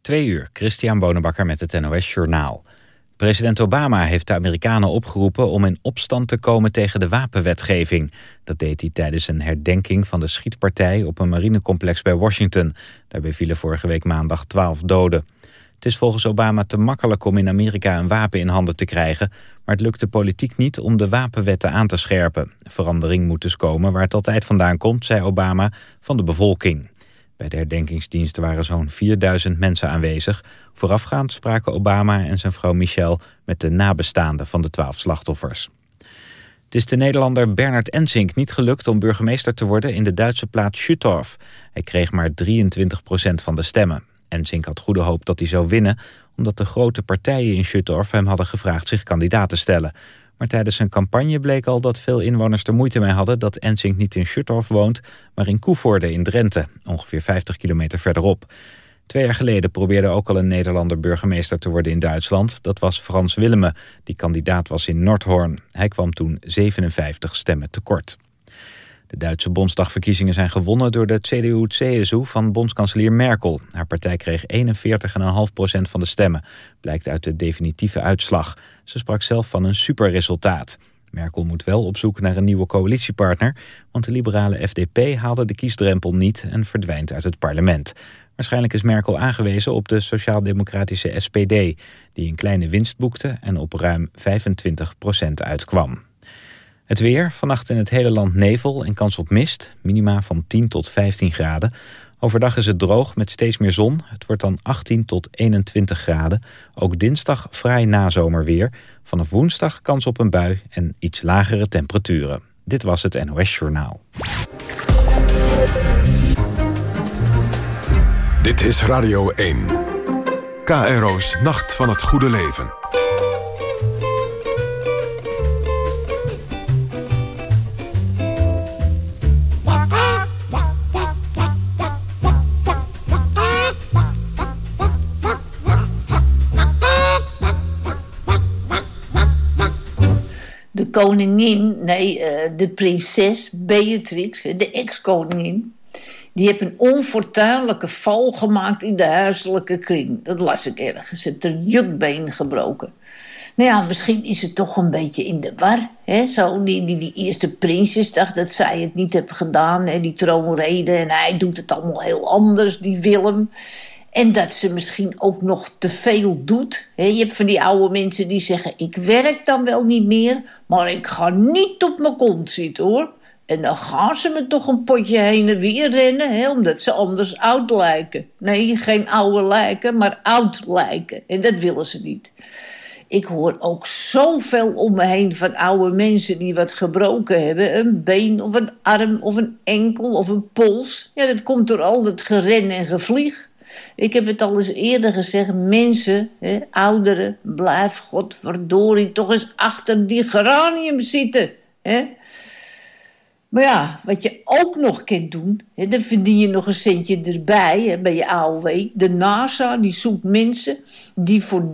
Twee uur, Christian Bonenbakker met het NOS Journaal. President Obama heeft de Amerikanen opgeroepen om in opstand te komen tegen de wapenwetgeving. Dat deed hij tijdens een herdenking van de schietpartij op een marinecomplex bij Washington. Daarbij vielen vorige week maandag twaalf doden. Het is volgens Obama te makkelijk om in Amerika een wapen in handen te krijgen... maar het lukt de politiek niet om de wapenwetten aan te scherpen. Verandering moet dus komen waar het altijd vandaan komt, zei Obama, van de bevolking. Bij de herdenkingsdiensten waren zo'n 4000 mensen aanwezig. Voorafgaand spraken Obama en zijn vrouw Michelle met de nabestaanden van de twaalf slachtoffers. Het is de Nederlander Bernard Ensink niet gelukt om burgemeester te worden in de Duitse plaats Schüttorf. Hij kreeg maar 23% van de stemmen. Ensink had goede hoop dat hij zou winnen, omdat de grote partijen in Schüttorf hem hadden gevraagd zich kandidaat te stellen. Maar tijdens zijn campagne bleek al dat veel inwoners er moeite mee hadden... dat Ensink niet in Schuttorf woont, maar in Koevoorde in Drenthe. Ongeveer 50 kilometer verderop. Twee jaar geleden probeerde ook al een Nederlander burgemeester te worden in Duitsland. Dat was Frans Willemme, die kandidaat was in Noordhoorn. Hij kwam toen 57 stemmen tekort. De Duitse Bondsdagverkiezingen zijn gewonnen door de CDU-CSU van bondskanselier Merkel. Haar partij kreeg 41,5% van de stemmen, blijkt uit de definitieve uitslag. Ze sprak zelf van een superresultaat. Merkel moet wel op zoek naar een nieuwe coalitiepartner... want de liberale FDP haalde de kiesdrempel niet en verdwijnt uit het parlement. Waarschijnlijk is Merkel aangewezen op de sociaal-democratische SPD... die een kleine winst boekte en op ruim 25% uitkwam. Het weer, vannacht in het hele land nevel en kans op mist. Minima van 10 tot 15 graden. Overdag is het droog met steeds meer zon. Het wordt dan 18 tot 21 graden. Ook dinsdag vrij nazomerweer. Vanaf woensdag kans op een bui en iets lagere temperaturen. Dit was het NOS Journaal. Dit is Radio 1. KRO's Nacht van het Goede Leven. Koningin, nee, eh, de prinses Beatrix, de ex-koningin... die heeft een onfortuinlijke val gemaakt in de huiselijke kring. Dat las ik ergens. Heeft er jukbeen gebroken. Nou ja, misschien is het toch een beetje in de war. Hè? Zo, die, die, die eerste prinsjes dacht dat zij het niet hebben gedaan. Hè? Die troonrede en hij doet het allemaal heel anders, die Willem. En dat ze misschien ook nog te veel doet. je hebt van die oude mensen die zeggen... ik werk dan wel niet meer, maar ik ga niet op mijn kont zitten, hoor. En dan gaan ze me toch een potje heen en weer rennen... omdat ze anders oud lijken. Nee, geen oude lijken, maar oud lijken. En dat willen ze niet. Ik hoor ook zoveel om me heen van oude mensen die wat gebroken hebben. Een been of een arm of een enkel of een pols. Ja, dat komt door al dat geren en gevlieg. Ik heb het al eens eerder gezegd. Mensen, hè, ouderen, blijf godverdorie toch eens achter die geranium zitten. Hè? Maar ja, wat je ook nog kunt doen, hè, dan verdien je nog een centje erbij hè, bij je AOW. De NASA die zoekt mensen die voor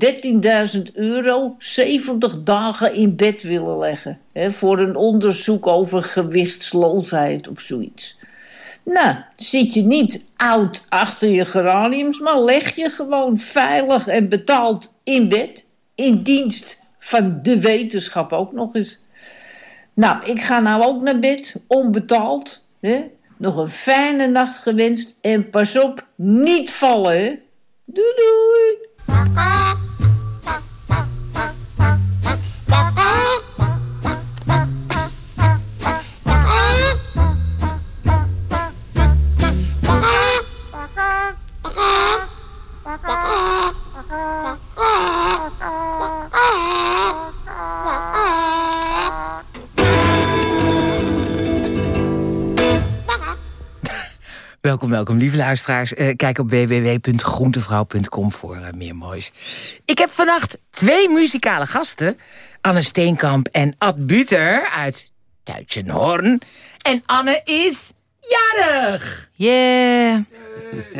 13.000 euro 70 dagen in bed willen leggen. Hè, voor een onderzoek over gewichtsloosheid of zoiets. Nou, zit je niet oud achter je geraniums, maar leg je gewoon veilig en betaald in bed. In dienst van de wetenschap ook nog eens. Nou, ik ga nou ook naar bed, onbetaald. Hè? Nog een fijne nacht gewenst en pas op, niet vallen. Doei doei! Welkom, welkom, lieve luisteraars. Uh, kijk op www.groentevrouw.com voor uh, meer moois. Ik heb vannacht twee muzikale gasten. Anne Steenkamp en Ad Buter uit Tuitjenhoorn. En Anne is jarig! Yeah!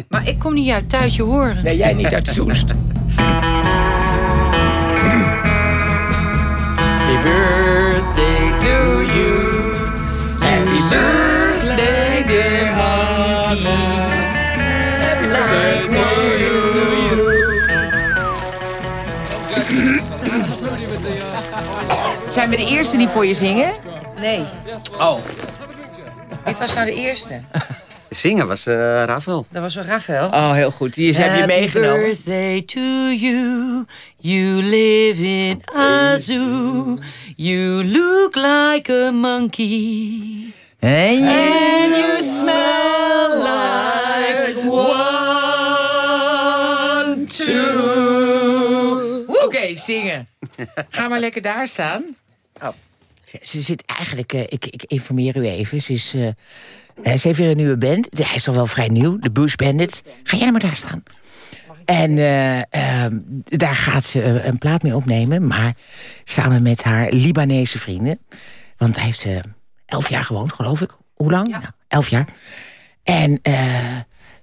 Maar ik kom niet uit Tuitjenhoorn. Nee, jij niet uit Soest. Happy birthday to you. Happy birthday, dear birthday to you. Zijn we de eerste die voor je zingen? Nee. Oh. Wie was nou de eerste. Zingen was uh, Rafael. Dat was wel Rafael. Oh, heel goed. Die is, heb je meegenomen. Happy birthday to you. You live in a zoo. You look like a monkey. And you, and you smell like one. Oké, zingen. Ga maar lekker daar staan. Oh. Ze zit eigenlijk, uh, ik, ik, informeer u even, ze, is, uh, ze heeft weer een nieuwe band. Hij is toch wel vrij nieuw, de Bush Bandits. Ga jij nou maar daar staan. En uh, daar gaat ze een plaat mee opnemen, maar samen met haar Libanese vrienden. Want hij heeft ze elf jaar gewoond, geloof ik. Hoe lang? Ja. Nou, elf jaar. En,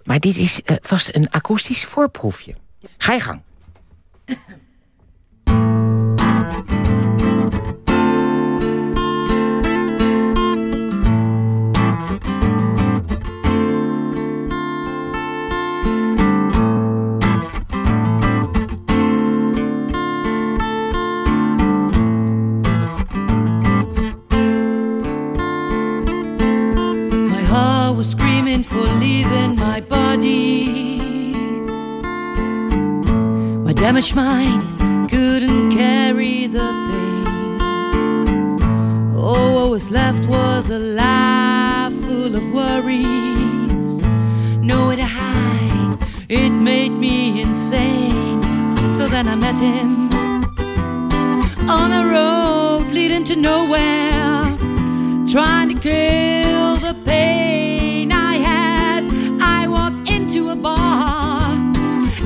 maar dit is vast een akoestisch voorproefje. Ga je gang. Damaged mind couldn't carry the pain. Oh, what was left was a life full of worries. Nowhere to hide, it made me insane. So then I met him on a road leading to nowhere, trying to kill the pain I had. I walked into a bar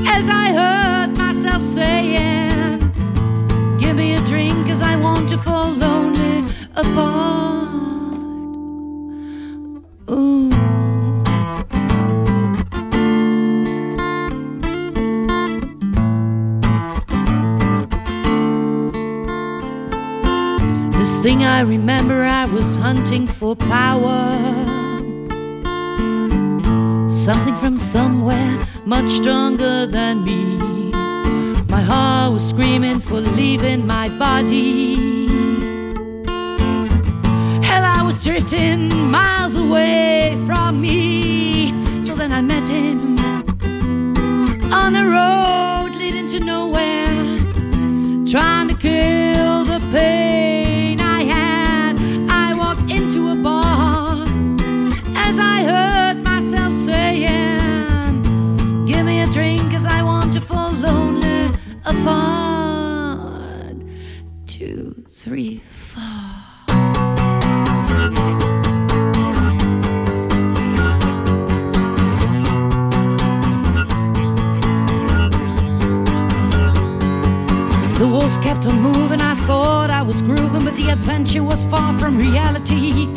as I heard myself saying, Give me a drink, cause I want to fall lonely apart. Ooh. This thing I remember, I was hunting for power. Something from somewhere much stronger than me. Heart was screaming for leaving my body. Hell, I was drifting miles away from me. So then I met him on a road leading to nowhere, trying to kill the pain three, four. The walls kept on moving, I thought I was grooving, but the adventure was far from reality.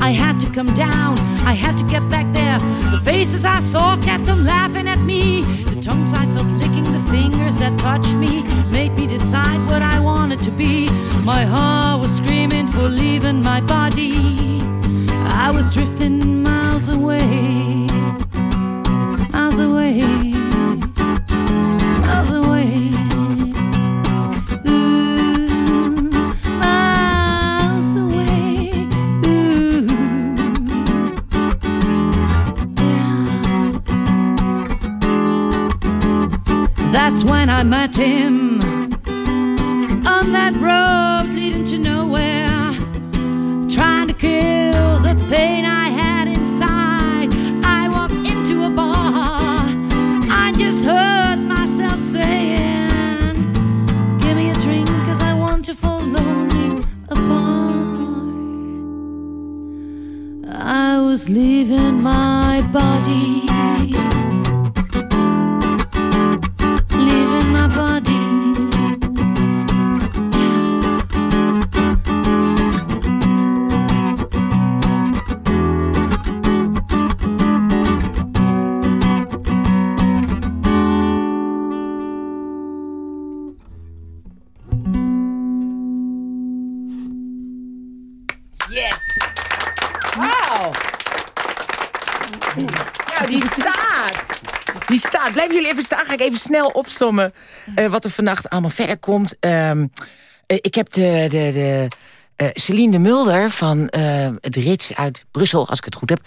I had to come down, I had to get back there. The faces I saw kept on laughing at me. The tongues I fingers that touched me made me decide what I wanted to be. My heart was screaming for leaving my body. I was drifting miles away, miles away, I met him on that road leading to nowhere, trying to kill the pain I had inside. I walked into a bar, I just heard myself saying, Give me a drink, cause I want to fall lonely apart. I was leaving my body. Even snel opsommen eh, wat er vannacht allemaal verder komt. Ehm, Eh, ik heb de, de, de uh, Celine de Mulder van het Rits uit Brussel, als ik het goed heb...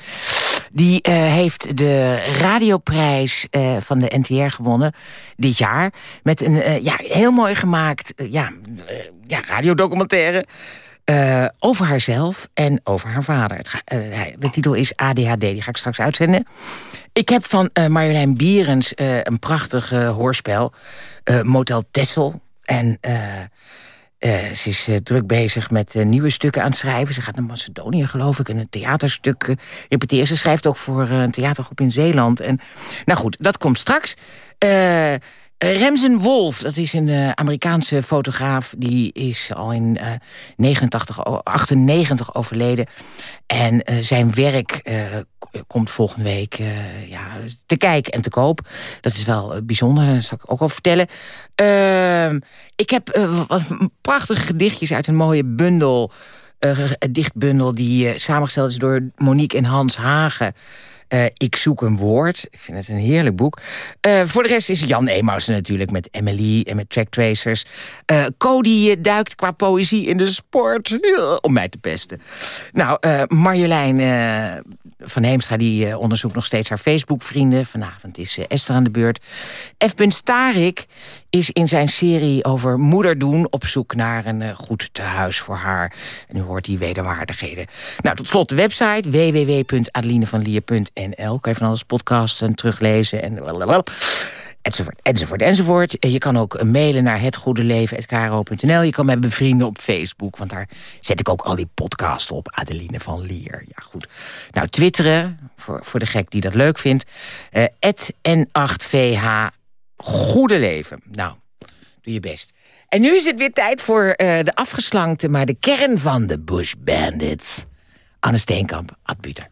die heeft de radioprijs van de NTR gewonnen dit jaar... met een ja, heel mooi gemaakt ja, ja, radiodocumentaire... over haarzelf en over haar vader. Het, de titel is ADHD, die ga ik straks uitzenden. Ik heb van Marjolein Bierens een prachtig hoorspel... Motel Tessel. En ze is druk bezig met nieuwe stukken aan het schrijven. Ze gaat naar Macedonië, geloof ik, en een theaterstuk repeteren. Ze schrijft ook voor een theatergroep in Zeeland. En, nou goed, dat komt straks. Remsen Wolf, dat is een uh, Amerikaanse fotograaf... die is al in uh, 89, 98 overleden. En uh, zijn werk komt volgende week ja, te kijken en te koop. Dat is wel bijzonder, dat zal ik ook al vertellen. Ehm, ik heb wat prachtige gedichtjes uit een mooie bundel... dichtbundel die samengesteld is door Monique en Hans Hagen... Uh, ik zoek een woord. Ik vind het een heerlijk boek. Uh, voor de rest is Jan Emaus natuurlijk met Emily en met Track Tracers. Uh, Cody duikt qua poëzie in de sport. om mij te pesten. Nou, Marjolein van Heemstra die onderzoekt nog steeds haar Facebook-vrienden. Vanavond is Esther aan de beurt. F. Starik is in zijn serie over moeder doen... op zoek naar een goed tehuis voor haar. En u hoort die wederwaardigheden. Nou, tot slot de website www.adelinevanlier.nl NL. Kan je van alles podcasten teruglezen en enzovoort, enzovoort, enzovoort. Je kan ook mailen naar hetgoedeleven.kro.nl. Je kan mij bevrienden op Facebook, want daar zet ik ook al die podcasts op. Adeline van Lier, ja goed. Nou, twitteren, voor, voor de gek die dat leuk vindt. Uh, N8VH Goede Leven. Nou, doe je best. En nu is het weer tijd voor uh, de afgeslankte, maar de kern van de Bush Bandits. Anne Steenkamp, Ad.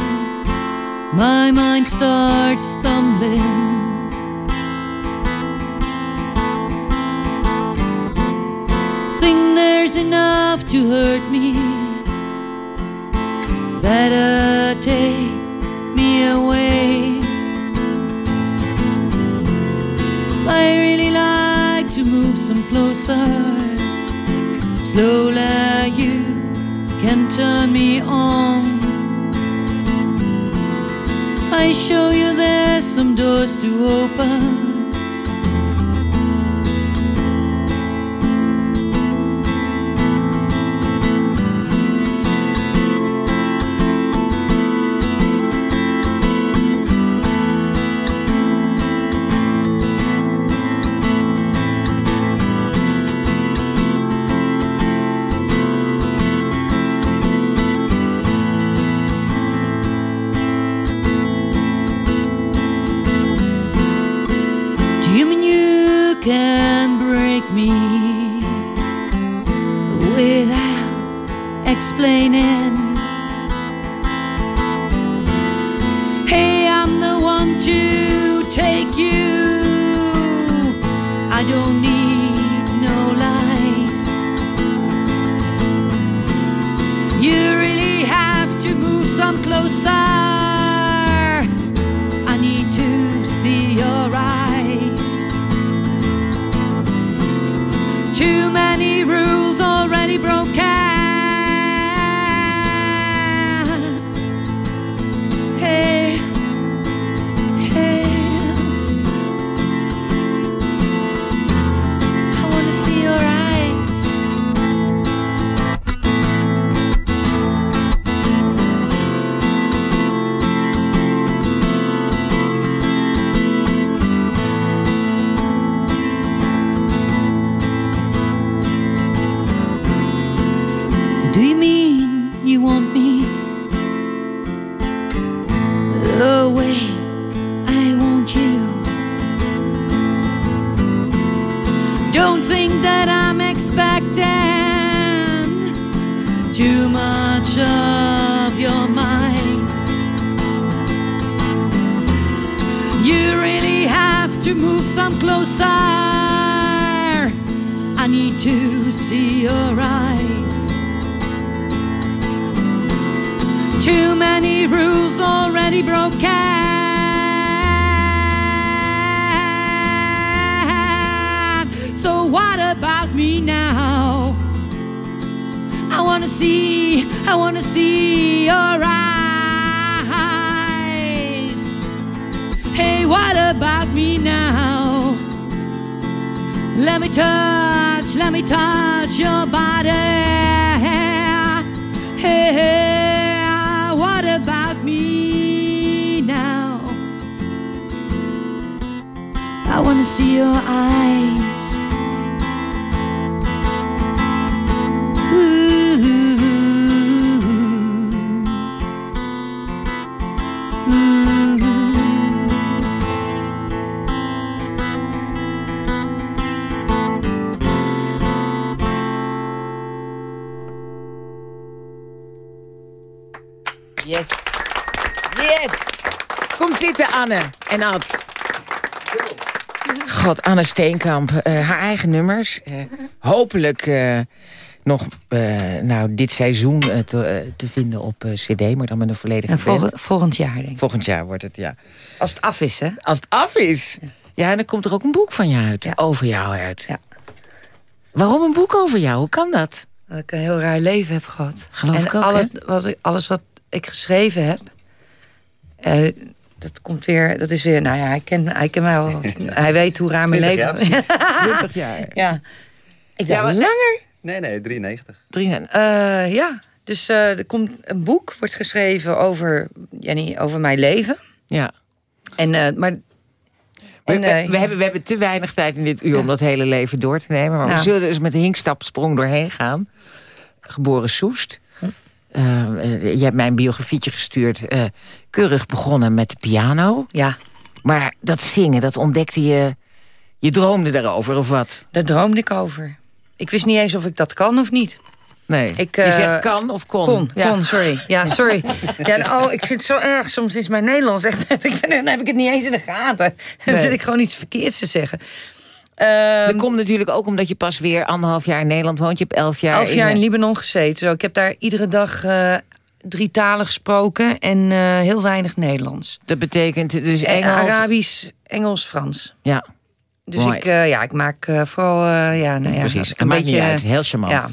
my mind starts stumbling. Think there's enough to hurt me. Better take me away. I really like to move some closer. Slowly, you can turn me on. I show you there's some doors to open. Don't think that I'm expecting too much of your mind. You really have to move some closer. I need to see your eyes. Too many rules already broken. About me now? I wanna see, I wanna see your eyes. Hey, what about me now? Let me touch, let me touch your body. Hey, what about me now? I wanna see your eyes. Anne en Ad. God, Anne Steenkamp. eh, haar eigen nummers. eh, hopelijk eh, nog eh, nou, dit seizoen te, te vinden op eh, cd. Maar dan met een volledige En band. volgend, volgend jaar, denk ik. Volgend jaar wordt het, ja. Als het af is, hè? Als het af is. Ja, en dan komt er ook een boek van je uit. Ja. Over jou uit. Ja. Waarom een boek over jou? Hoe kan dat? Dat ik een heel raar leven heb gehad. Geloof en ik ook, alle- wat ik, alles wat ik geschreven heb... dat komt weer... Dat is weer... Nou ja, hij kent, hij kent mij al. hij weet hoe raar mijn 20 leven... jaar, 20 jaar. ja. Ik dacht, Ja, maar- langer? Nee, nee, 93. Drie, Eh, ja. Dus eh, er komt een boek, wordt geschreven over, Jenny, over mijn leven. ja. En, eh, maar... We, en, we- we, hebben, we hebben te weinig tijd in dit uur om dat hele leven door te nemen. Maar we zullen dus met een hinkstapsprong doorheen gaan. Geboren Soest. Eh, eh, je hebt mij een biografietje gestuurd. eh, keurig begonnen met de piano. Ja, Maar dat zingen, dat ontdekte je... Je droomde daarover, of wat? daar droomde ik over. Ik wist niet eens of ik dat kan of niet. Nee. Ik, je zegt kan of kon? Kon, Ja. kon, sorry. Ja, sorry. Ja, nou, oh, ik vind het zo erg. Soms is mijn Nederlands echt... Ik ben, dan heb ik het niet eens in de gaten. Dan Nee. zit ik gewoon iets verkeerds te zeggen. Dat Ehm komt natuurlijk ook omdat je pas weer anderhalf jaar in Nederland woont. Je hebt elf jaar... elf jaar in eh, Libanon gezeten. Zo, ik heb daar iedere dag eh, drie talen gesproken. En eh, heel weinig Nederlands. Dat betekent dus Engels... Arabisch, Engels, Frans. Ja, Dus ik, ja, ik maak eh, vooral... ja, nou ja, precies. Het maakt beetje, niet uit. Heel charmant. Ja.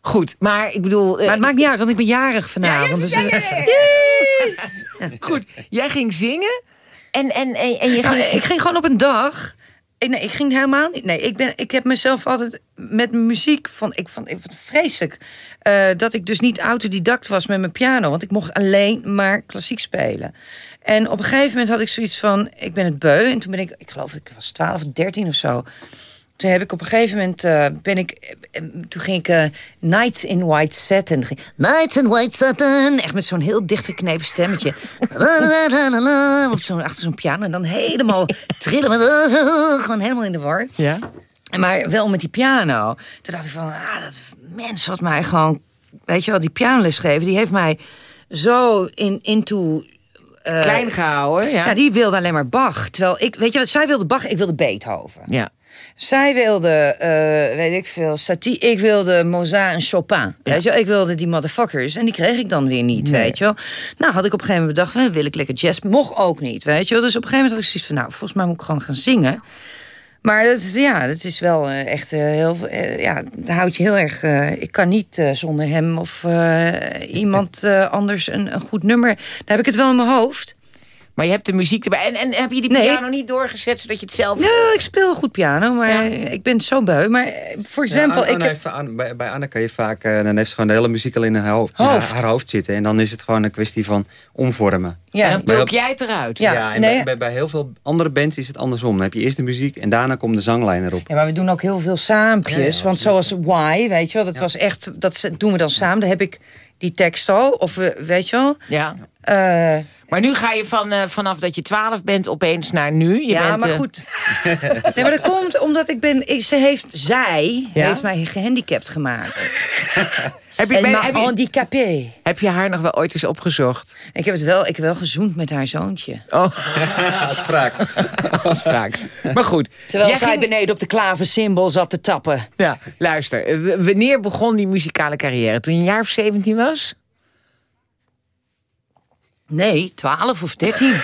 Goed, maar ik bedoel... Maar het maakt niet uit, want ik ben jarig vanavond. dus, eh, Goed, jij ging zingen en, en, en, en je Nou, ging... ik ging gewoon op een dag. Nee, ik ging helemaal niet. Nee, ik, ben, ik heb mezelf altijd met muziek van. Ik vond, ik vond het vreselijk eh, dat ik dus niet autodidact was met mijn piano, want ik mocht alleen maar klassiek spelen. En op een gegeven moment had ik zoiets van: ik ben het beu. En toen ben ik, ik geloof dat ik was 12 of 13 of zo. Toen heb ik op een gegeven moment eh, ben ik, eh, toen ging ik eh, Nights in White Satin. Ging, Nights in White Satin, echt met zo'n heel dichtgeknepen stemmetje. Op zo'n achter zo'n piano en dan helemaal trillen, met, gewoon helemaal in de war. Ja? Maar wel met die piano. Toen dacht ik van, ah, dat mens wat mij gewoon, weet je wel, die pianoles geven, die heeft mij zo in into eh, Klein gehouden, ja. ja, die wilde alleen maar Bach. Terwijl ik, weet je wat, zij wilde Bach, ik wilde Beethoven. ja. Zij wilde, eh, weet ik veel, Satie. Ik wilde Mozart en Chopin. Weet je, wel. ik wilde die motherfuckers. En die kreeg ik dan weer niet, weet je wel. Nou, had ik op een gegeven moment bedacht, wil ik lekker jazz? Mocht ook niet, weet je wel. Dus op een gegeven moment had ik zoiets van, nou, volgens mij moet ik gewoon gaan zingen. Maar dat is, ja, dat is wel eh, echt eh, heel, ja, daar houd je heel erg. ik kan niet zonder hem of iemand anders een, een goed nummer. Dan heb ik het wel in mijn hoofd. Maar je hebt de muziek erbij. En, en heb je die Nee. piano niet doorgezet, zodat je het zelf... Ja, ik speel goed piano, maar ik ben zo beu. Maar voor Ja, example, Anne- ik heb, bij, bij Anne kan je vaak, eh, dan heeft ze gewoon de hele muziek al in haar hoofd. Haar, haar hoofd zitten. En dan is het gewoon een kwestie van omvormen. En ja, dan pluk jij het eruit. Ja. en nee. bij, bij, bij heel veel andere bands is het andersom. Dan heb je eerst de muziek en daarna komt de zanglijn erop. Ja, maar we doen ook heel veel saampjes. Ja, want zoals Why, weet je wel, dat was echt, dat doen we dan samen. Dan heb ik die tekst al, of we- weet je wel. Ja. Eh, Maar nu ga je van, eh, vanaf dat je 12 bent opeens naar nu. Je ja, bent, maar eh, goed. nee, maar dat komt omdat ik ben... Ik, ze heeft, zij Ja? heeft mij gehandicapt gemaakt. Heb je, En ben- heb, je, handicapé. heb je haar nog wel ooit eens opgezocht? Ik heb het wel, ik heb wel gezoend met haar zoontje. Oh, Als spraak. als. Maar goed. Terwijl jij zij ging- beneden op de klaversymbol zat te tappen. Ja, luister. Wanneer begon die muzikale carrière? Toen je een jaar of 17 was? Nee, 12 of 13.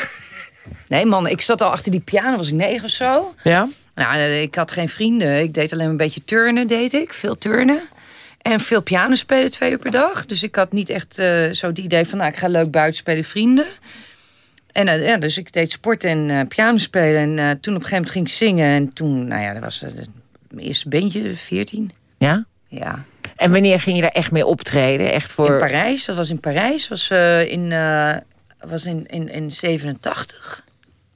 Nee man, ik zat al achter die piano, was ik negen of zo. Ja. Nou, eh, ik had geen vrienden. Ik deed alleen een beetje turnen, deed ik. Veel turnen. En veel piano spelen twee uur per dag. Dus ik had niet echt eh, zo het idee van... nou, ik ga leuk buiten spelen, vrienden. En eh, ja, dus ik deed sport en eh, piano spelen. En toen op een gegeven moment ging ik zingen. En toen, nou ja, dat was mijn eerste bandje, 14. Ja? Ja, En wanneer ging je daar echt mee optreden? Echt voor... in Parijs. Dat was in Parijs. was in, was in, in, in 87.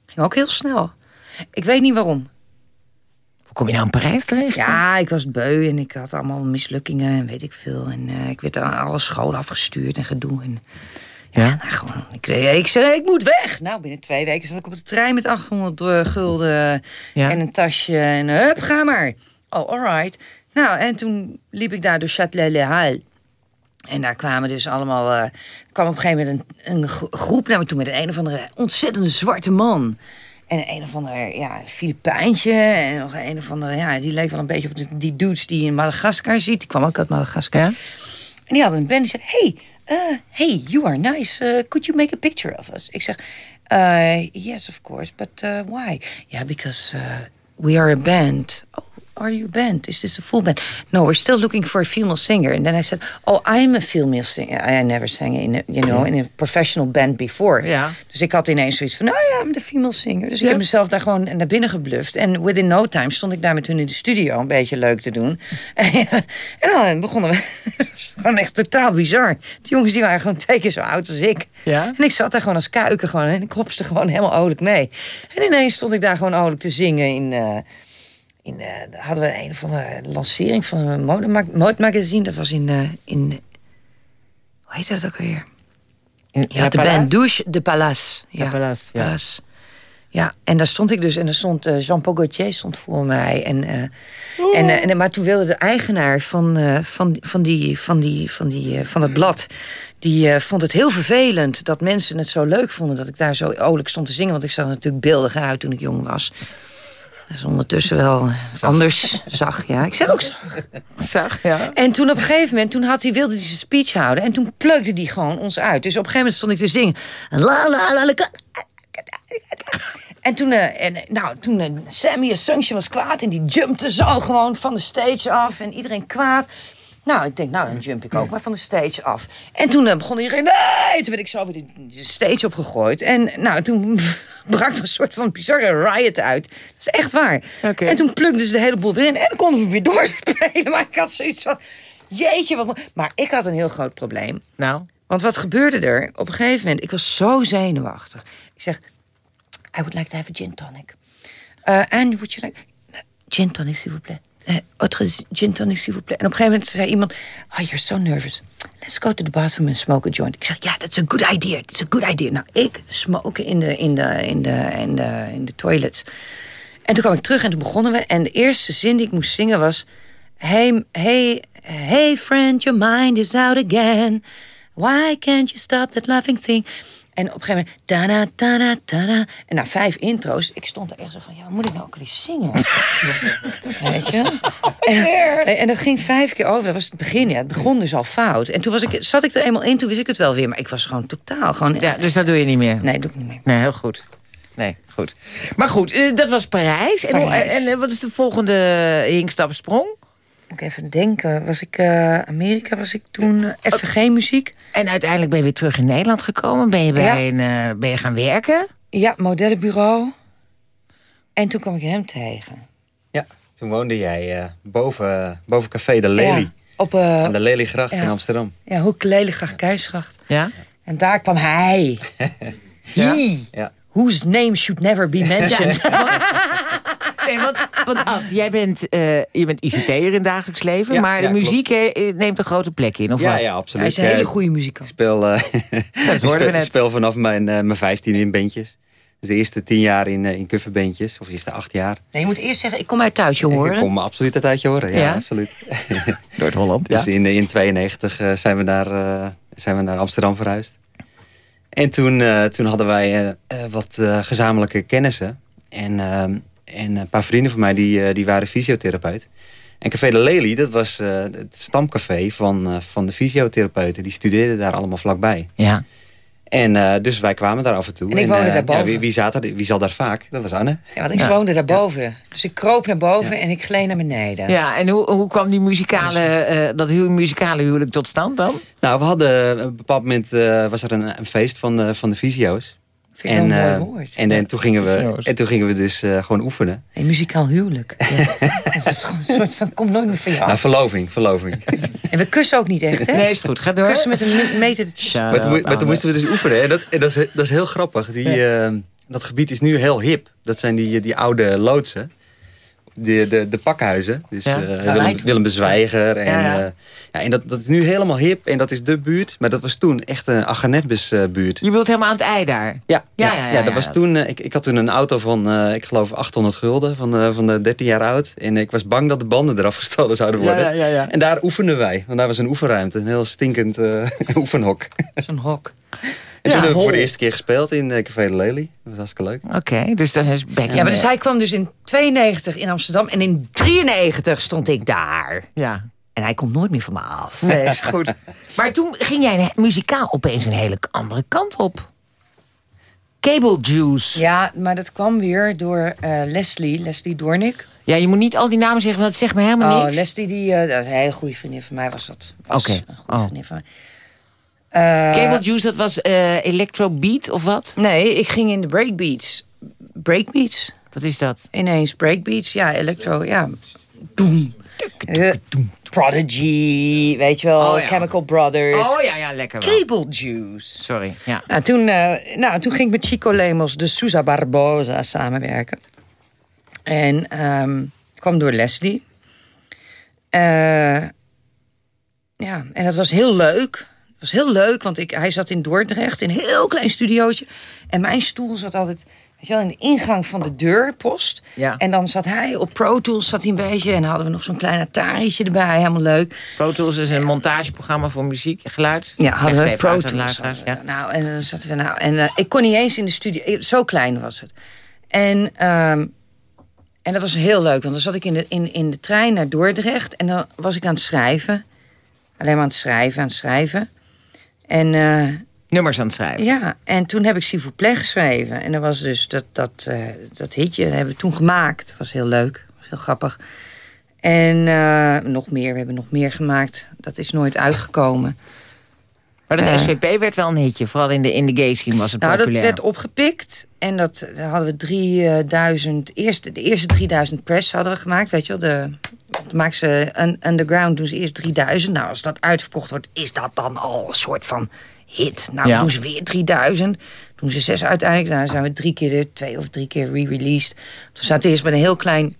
Ging ook heel snel. Ik weet niet waarom. Hoe kom je nou in Parijs terecht? Ja, ik was beu en ik had allemaal mislukkingen en weet ik veel. En eh, ik werd aan alle scholen afgestuurd en gedoe. En, ja, Ja? nou, gewoon, ik, ik zei, ik moet weg. Nou, binnen twee weken zat ik op de trein met 800 do- gulden Ja. en een tasje. En hup, ga maar. Oh, alright. Nou, en toen liep ik daar door Châtelet-le-Halles. En daar kwamen dus allemaal... eh kwam op een gegeven moment een, een gro- groep naar me toe... met een, een of andere ontzettende zwarte man. En een, of ander ja, Filipijntje. En nog een of andere... Ja, die leek wel een beetje op de- die dudes die je in Madagaskar ziet. Die kwam ook uit Madagaskar. Ja? En die hadden een band die zei... Hey, uh, hey, you are nice. Uh, could you make a picture of us? Ik zeg... Uh, yes, of course. But uh, why? Yeah, because uh, we are a band. Oh, are you band? Is this a full band? No, we're still looking for a female singer. And then I said, oh, I'm a female singer. I never sang in a, you know, in a professional band before. Ja. Dus ik had ineens zoiets van, nou ja, I'm the female singer. Dus ik heb mezelf daar gewoon naar binnen gebluft. En within no time stond ik daar met hun in de studio een beetje leuk te doen. En, en dan begonnen we, gewoon echt totaal bizar. De jongens die waren gewoon twee keer zo oud als ik. Ja? En ik zat daar gewoon als kuiken gewoon, en ik hopste gewoon helemaal oorlijk mee. En ineens stond ik daar gewoon oorlijk te zingen in... eh, in, eh, hadden we een van de lancering van een modema- modemagazine. Dat was in, eh, in... Hoe heet dat ook alweer? In Ja, de Palace? band Douche de Palace. Ja, La Palace, ja. Palace. Ja, en daar stond ik dus. En daar stond eh, Jean-Paul Gaultier stond voor mij. En, eh, en, en, maar toen wilde de eigenaar van, eh, van, van, die, van, die, van, die, van het blad... die vond het heel vervelend dat mensen het zo leuk vonden... dat ik daar zo oorlijk stond te zingen. Want ik zag er natuurlijk beeldig uit toen ik jong was. Is ondertussen wel eh, anders zag. Ja, ik zeg ook zag. Ja. En toen op een gegeven moment, toen had hij, wilde hij zijn speech houden. En toen pleukte hij gewoon ons uit. Dus op een gegeven moment stond ik te zingen. La, la, la, la, en toen, eh, en, nou, toen eh, Sammy Assumption was kwaad. En die jumpte zo gewoon van de stage af. En iedereen kwaad. Nou, ik denk, nou, dan jump ik ook maar van de stage af. En toen eh, begon iedereen, nee! Toen werd ik zo weer de, stage opgegooid. En nou, toen brak er een soort van bizarre riot uit. Dat is echt waar. Oké. En toen plukten ze de hele boel erin. En dan konden we weer doorspelen. Maar ik had zoiets van, jeetje, wat... Maar ik had een heel groot probleem. Nou, Want wat gebeurde er? Op een gegeven moment, ik was zo zenuwachtig. Ik zeg, I would like to have a gin tonic. Uh, and would you like... Gin tonic, s'il vous plaît. Uh, autre gin s'il vous plaît. En op een gegeven moment zei iemand... Oh, you're so nervous. Let's go to the bathroom and smoke a joint. Ik zeg, ja, that's a good idea. That's a good idea. Nou, ik smoken in de, in de, in de, in de, in de toilets. En toen kwam ik terug en toen begonnen we. En de eerste zin die ik moest zingen was... Hey, hey, hey friend, your mind is out again. Why can't you stop that laughing thing? En op een gegeven moment... Dana. En na vijf intro's, ik stond er echt zo van... Ja, moet ik nou ook weer zingen? Weet je? En, en dat ging vijf keer over. Dat was het begin, ja. Het begon dus al fout. En toen was ik, zat ik er eenmaal in, toen wist ik het wel weer. Maar ik was gewoon totaal gewoon... ja, dus dat doe je niet meer. Nee, doe ik niet meer. Nee, heel goed. Nee, goed. Maar goed, eh, dat was Parijs. En, Parijs. en eh, wat is de volgende hinkstapsprong? Moet ik even denken. Was ik... eh, Amerika was ik toen... eh, FVG-muziek. En uiteindelijk ben je weer terug in Nederland gekomen. Ben je, bij Ja. een, eh, ben je gaan werken? Ja, modellenbureau. En toen kwam ik hem tegen. Ja, toen woonde jij eh, boven, boven café De Lely. Ja, op uh, Aan de Lelygracht Ja. in Amsterdam. ja, Hoek Lelygracht Keisgracht. Ja. En daar kwam hij. He, Ja. whose name should never be mentioned. Nee, want, want Ad, jij bent, eh, je bent ICT'er in het dagelijks leven... Ja, maar de muziek eh, neemt een grote plek in, of ja, wat? ja, absoluut. Hij is een hele Eh, goede Ik muzikant. speel, eh, hoorden ik we speel, speel vanaf mijn, eh, mijn 15 in bandjes. Dus de eerste tien jaar in, eh, in coverbandjes. Of de eerste acht jaar. Nee, je moet eerst zeggen, ik kom uit Tuitje horen. Ik kom absoluut uit je horen. Ja, Ja? absoluut. Noord-Holland. Dus in, in 92 eh, zijn, we naar, eh, zijn we naar Amsterdam verhuisd. En toen, eh, toen hadden wij eh, eh, wat eh, gezamenlijke kennissen. En, eh, en een paar vrienden van mij die, eh, die waren fysiotherapeut. En Café de Lely, dat was eh, het stamcafé van, eh, van de fysiotherapeuten. Die studeerden daar allemaal vlakbij. Ja. En eh, dus wij kwamen daar af en toe. En ik woonde eh, daarboven. Ja, wie, wie, zat er, wie zat daar vaak? Dat was Anne. Ja, want ik Ja. woonde daarboven. Dus ik kroop naar boven en ik gleed naar beneden. ja, en hoe, hoe kwam die muzikale, eh, dat hu muzikale huwelijk tot stand dan? Nou, we hadden op een bepaald moment eh, was er een, een feest van de, van de fysio's. Vind een eh, mooi woord. en, en, toen gingen we, en toen gingen we dus eh, gewoon oefenen. Een muzikaal huwelijk. dat is gewoon een soort van, komt nooit meer van jou. Nou, verloving, verloving. En we kussen ook niet echt, hè? Nee, is goed. Ga door. Kussen met een me- meter. maar, toen, maar toen moesten we dus oefenen. En dat, en dat, is, dat is heel grappig. Die, eh, dat gebied is nu heel hip. Dat zijn die, die oude loodsen. De, de, de pakhuizen. Dus Ja. eh, Willem. Willem de Zwijger. En, Ja, ja. ja, en dat, dat is nu helemaal hip. En dat is de buurt. Maar dat was toen echt een Aganebus eh, buurt. Je bedoelt helemaal aan het ei daar? Ja, Ja, ja, dat was toen. eh, ik, ik had toen een auto van, eh, ik geloof, 800 gulden van, eh, van de 13 jaar oud. En ik was bang dat de banden eraf gestolen zouden worden. Ja, ja, ja, ja. En daar oefenden wij. Want daar was een oefenruimte. Een heel stinkend eh, oefenhok. Zo'n hok. En Ja, toen hebben we voor de eerste keer gespeeld in eh, Café de Lely. Dat was hartstikke leuk. Oké, dus dat is Becky. Ja, maar dus hij kwam dus in 92 in Amsterdam. En in 93 stond ik daar. Ja. En hij komt nooit meer van me af. Nee, is goed. Maar toen ging jij muzikaal opeens een hele andere kant op. Cable Juice. Ja, Ja, maar dat kwam weer door eh, Leslie, Leslie Doornik. je moet niet al die namen zeggen, want dat zegt me helemaal Oh, niks. Leslie, die, eh, dat is een hele goede vriendin van mij, was dat. Was Oké. Een goede Oh. vriendin van mij. Eh, Cable Juice, dat was eh Electro Beat of wat? Nee, ik ging in de breakbeats. Breakbeats? Wat is dat? Ineens breakbeats, ja, electro, ja. Doem. Eh, Prodigy, weet je wel, Oh, ja. Chemical Brothers. Oh ja, ja, lekker wel. Cable Juice. Sorry, ja. Nou, toen, nou, toen ging ik met Chico Lemos, de Sousa Barbosa, samenwerken. En ehm, kwam door Leslie. Ja, en dat was heel leuk. Was heel leuk, want ik, hij zat in Dordrecht in een heel klein studiootje. En mijn stoel zat altijd weet je wel, in de ingang van de deurpost. Ja. En dan zat hij op Pro Tools zat hij een beetje. En hadden we nog zo'n klein Atari'tje erbij, helemaal leuk. Pro Tools is een montageprogramma voor muziek en geluid. Ja, hadden Echt we Pro Tools. we. ja. Nou, en dan zaten we nou. En eh, ik kon niet eens in de studio. Zo klein was het. En, ehm, en dat was heel leuk. Want dan zat ik in de, in, in de trein naar Dordrecht. En dan was ik aan het schrijven. Alleen maar aan het schrijven, aan het schrijven. En eh, Nummers aan het schrijven. ja, en toen heb ik plaît geschreven. En dat was dus dat, dat, eh, dat hitje. Dat hebben we toen gemaakt. Dat was heel leuk. was heel grappig. En eh, nog meer. We hebben nog meer gemaakt. Dat is nooit uitgekomen. Maar dat. SVP werd wel een hitje. Vooral in de, in de gay scene was het Nou, dat populair. werd opgepikt. En dat hadden we 3000, eerste, de eerste 3000 press hadden we gemaakt. Weet je wel, de, dat maken ze un- underground, doen ze eerst 3000. Nou, als dat uitverkocht wordt, is dat dan al een soort van hit. Nou, Ja. doen ze weer 3000. Doen ze zes uiteindelijk. Nou, zijn we drie keer, twee of drie keer re-released. Toen zaten eerst met een heel klein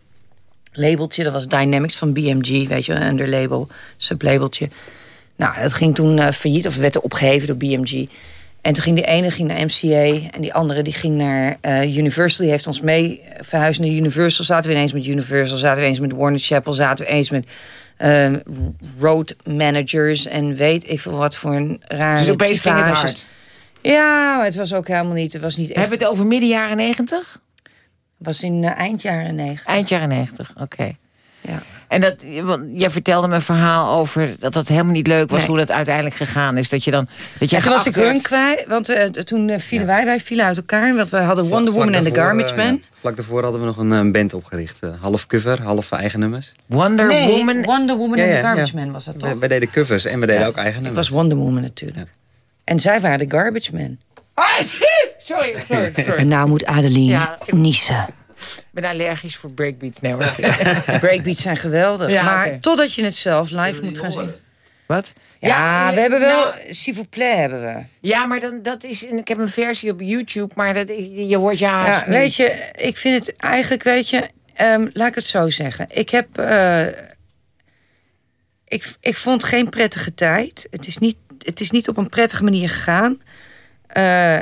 labeltje. Dat was Dynamics van BMG, weet je een underlabel, sublabeltje. Nou, dat ging toen eh, failliet of werd opgeheven door BMG. En toen ging die ene ging naar MCA en die andere die ging naar eh, Universal. Die heeft ons mee verhuisd naar Universal. Zaten we ineens met Universal, zaten we eens met Warner Chappell, zaten we eens met eh, road managers en weet ik veel wat voor een rare Dus opeens ging het hard. Ja, maar het was ook helemaal niet. Het was niet echt. Hebben we het over midden jaren negentig? Was in eh, eind jaren negentig. Eind jaren negentig, oké. Ja. En dat, want jij vertelde me een verhaal over dat dat helemaal niet leuk was... Nee. hoe dat uiteindelijk gegaan is. Dat je dan dat jij En toen was ik hun kwijt, want eh, toen eh, vielen wij, wij vielen uit elkaar. Want wij hadden Wonder Woman en The Garbage eh, Man. ja, vlak daarvoor hadden we nog een, band opgericht. eh, half cover, half eigen nummers. Wonder Nee, Woman. Wonder Woman Ja, en The Garbage ja. Man was dat toch? wij deden covers en we deden Ja, ook eigen nummers. was Wonder Woman natuurlijk. Ja. En zij waren de Garbage Man. Ah, sorry, sorry, sorry. En nou moet Adeline Ja. niezen. Ik ben allergisch voor breakbeats. Nee, hoor. Breakbeats zijn geweldig. Ja, maar totdat je het zelf live moet gaan zien. Wat? Ja, we hebben wel... nou, S'il vous plaît hebben we. ja, maar dan, dat is, ik heb een versie op YouTube, maar dat, je hoort je haast Ja, niet. weet je, ik vind het eigenlijk, weet je... ehm, laat ik het zo zeggen. Ik heb... eh, ik, ik vond geen prettige tijd. Het is niet, het is niet op een prettige manier gegaan. Eh,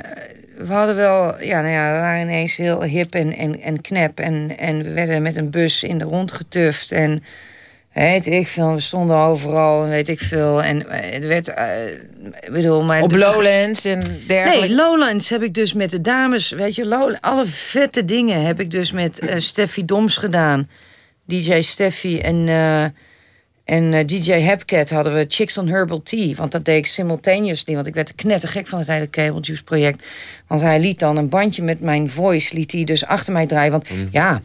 we hadden wel... Ja, nou ja, we waren ineens heel hip en, en, en knap. En, en we werden met een bus in de rond getuft. En weet ik veel, we stonden overal en weet ik veel. En eh, het werd... eh, ik bedoel, maar Op Lowlands en dergelijke. Nee, Lowlands heb ik dus met de dames, weet je, Low- alle vette dingen heb ik dus met eh, Steffi Doms gedaan. DJ Steffi en, en eh, DJ Hepcat hadden we Chicks on Herbal Tea. Want dat deed ik simultaneously, want ik werd knettergek van het hele Cable Juice project. Want hij liet dan een bandje met mijn voice, liet hij dus achter mij draaien. Want ja,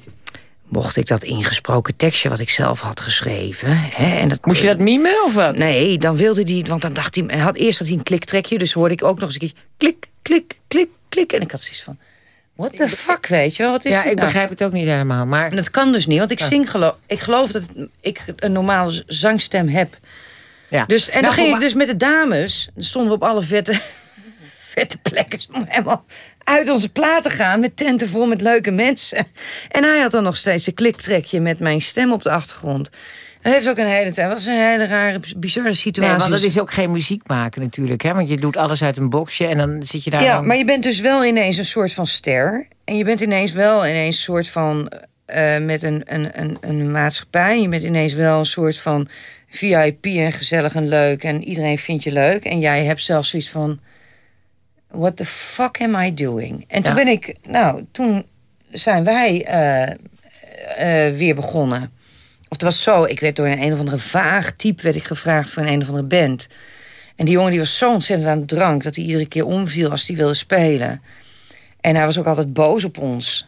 mocht ik dat ingesproken tekstje wat ik zelf had geschreven... Hè, en dat, Moest je dat mimen of wat? Nee, dan wilde hij, want dan dacht hij, hij had eerst dat hij een kliktrekje, dus hoorde ik ook nog eens een keertje klik, klik, klik, klik. En ik had zoiets van, what the fuck, weet je wel, wat is Ja, ik nou? begrijp het ook niet helemaal. Maar dat kan dus niet, want ik zing geloof, ik geloof dat ik een normale zangstem heb. ja. Dus, en Nou, dan ging goed, ik dus met de dames, dan stonden we op alle vette, vette plekken, om helemaal uit onze platen gaan met tenten vol met leuke mensen. En hij had dan nog steeds een kliktrekje met mijn stem op de achtergrond. Dat heeft ook een hele tijd, was een hele rare, bizarre situatie. Nee, want dat is ook geen muziek maken natuurlijk. Hè? Want je doet alles uit een boxje en dan zit je daar... Ja, dan- maar je bent dus wel ineens een soort van ster. En je bent ineens wel ineens een soort van... eh, met een, een, een, een maatschappij. Je bent ineens wel een soort van VIP en gezellig en leuk. En iedereen vindt je leuk. En jij hebt zelfs zoiets van... What the fuck am I doing? En toen Ja. ben ik... Nou, toen zijn wij eh, eh, weer begonnen. Of het was zo, ik werd door een, een of andere vaag type... werd ik gevraagd voor een een of andere band. En die jongen die was zo ontzettend aan de drank... dat hij iedere keer omviel als hij wilde spelen. En hij was ook altijd boos op ons.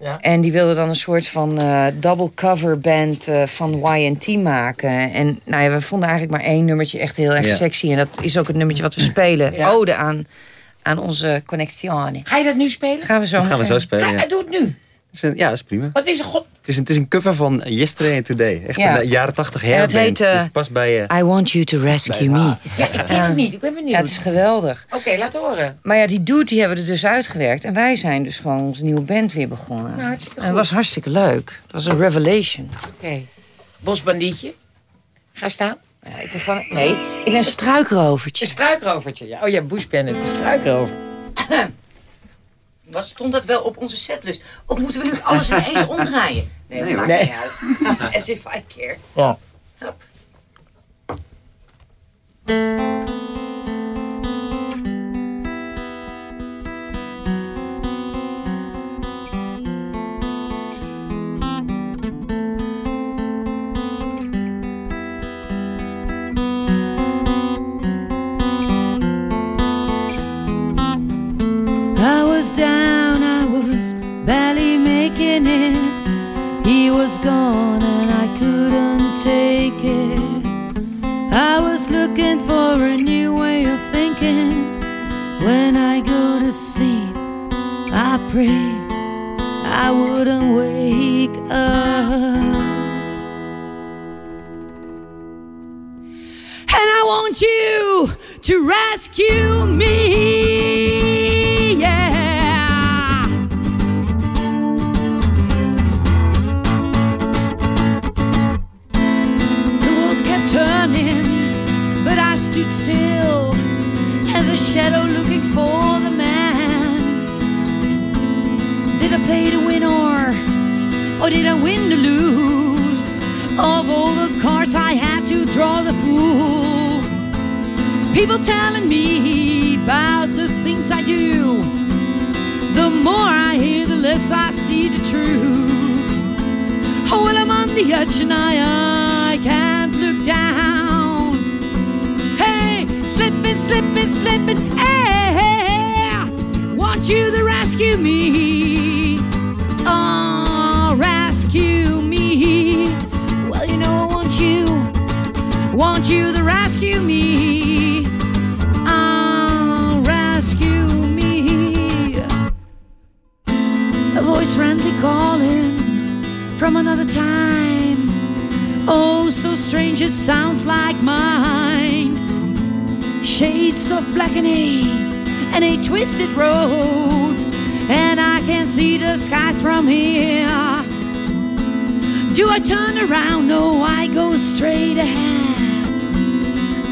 Ja. En die wilde dan een soort van eh, double cover band eh, van YNT maken. En nou ja, we vonden eigenlijk maar één nummertje echt heel erg Ja. sexy. En dat is ook het nummertje wat we spelen. Ja. Ode aan, aan onze connectione. Ga je dat nu spelen? Gaan we zo Dat gaan we zo spelen, Ga, ja. Doe het nu. Is een- Ja, dat is prima. Wat is er god... Het is een, het is een cover van Yesterday and Today. Echt Ja. een eh, jaren tachtig En het hairband. heet, eh, dus het past bij... eh, I want you to rescue me. Ja, ik ken het niet. Ik ben benieuwd. Ja, het is geweldig. Oké, laat horen. Maar ja, die dude die hebben er dus uitgewerkt. En wij zijn dus gewoon onze nieuwe band weer begonnen. Nou, hartstikke en het was hartstikke leuk. Het was een revelation. Oké. Bosbandietje. Ga staan. Ja, ik ben gewoon, nee, ik ben een struikrovertje. Een struikrovertje. Ja. Oh ja, Bush Bennett. Een struikrover. Was, stond dat wel op onze setlist? Of moeten we nu alles ineens omdraaien? Nee, dat maakt Nee. niet uit. As- As if I care. Ja. Hup. Gone and I couldn't take it. I was looking for a new way of thinking. When I go to sleep, I pray I wouldn't wake up. And I want you to rescue me. Shadow looking for the man. Did I play to win or, or did I win to lose? Of all the cards I had to draw the fool. People telling me about the things I do. The more I hear, the less I see the truth. Oh, well, I'm on the edge and I, I can't slipping, slipping. Hey, want you to rescue me. Oh, rescue me. Well, you know, I want you, want you to rescue me. Oh, rescue me. A voice friendly calling from another time. Oh, so strange it sounds like mine. Shades of black and a and a twisted road, and I can see the skies from here. Do I turn around? No, I go straight ahead.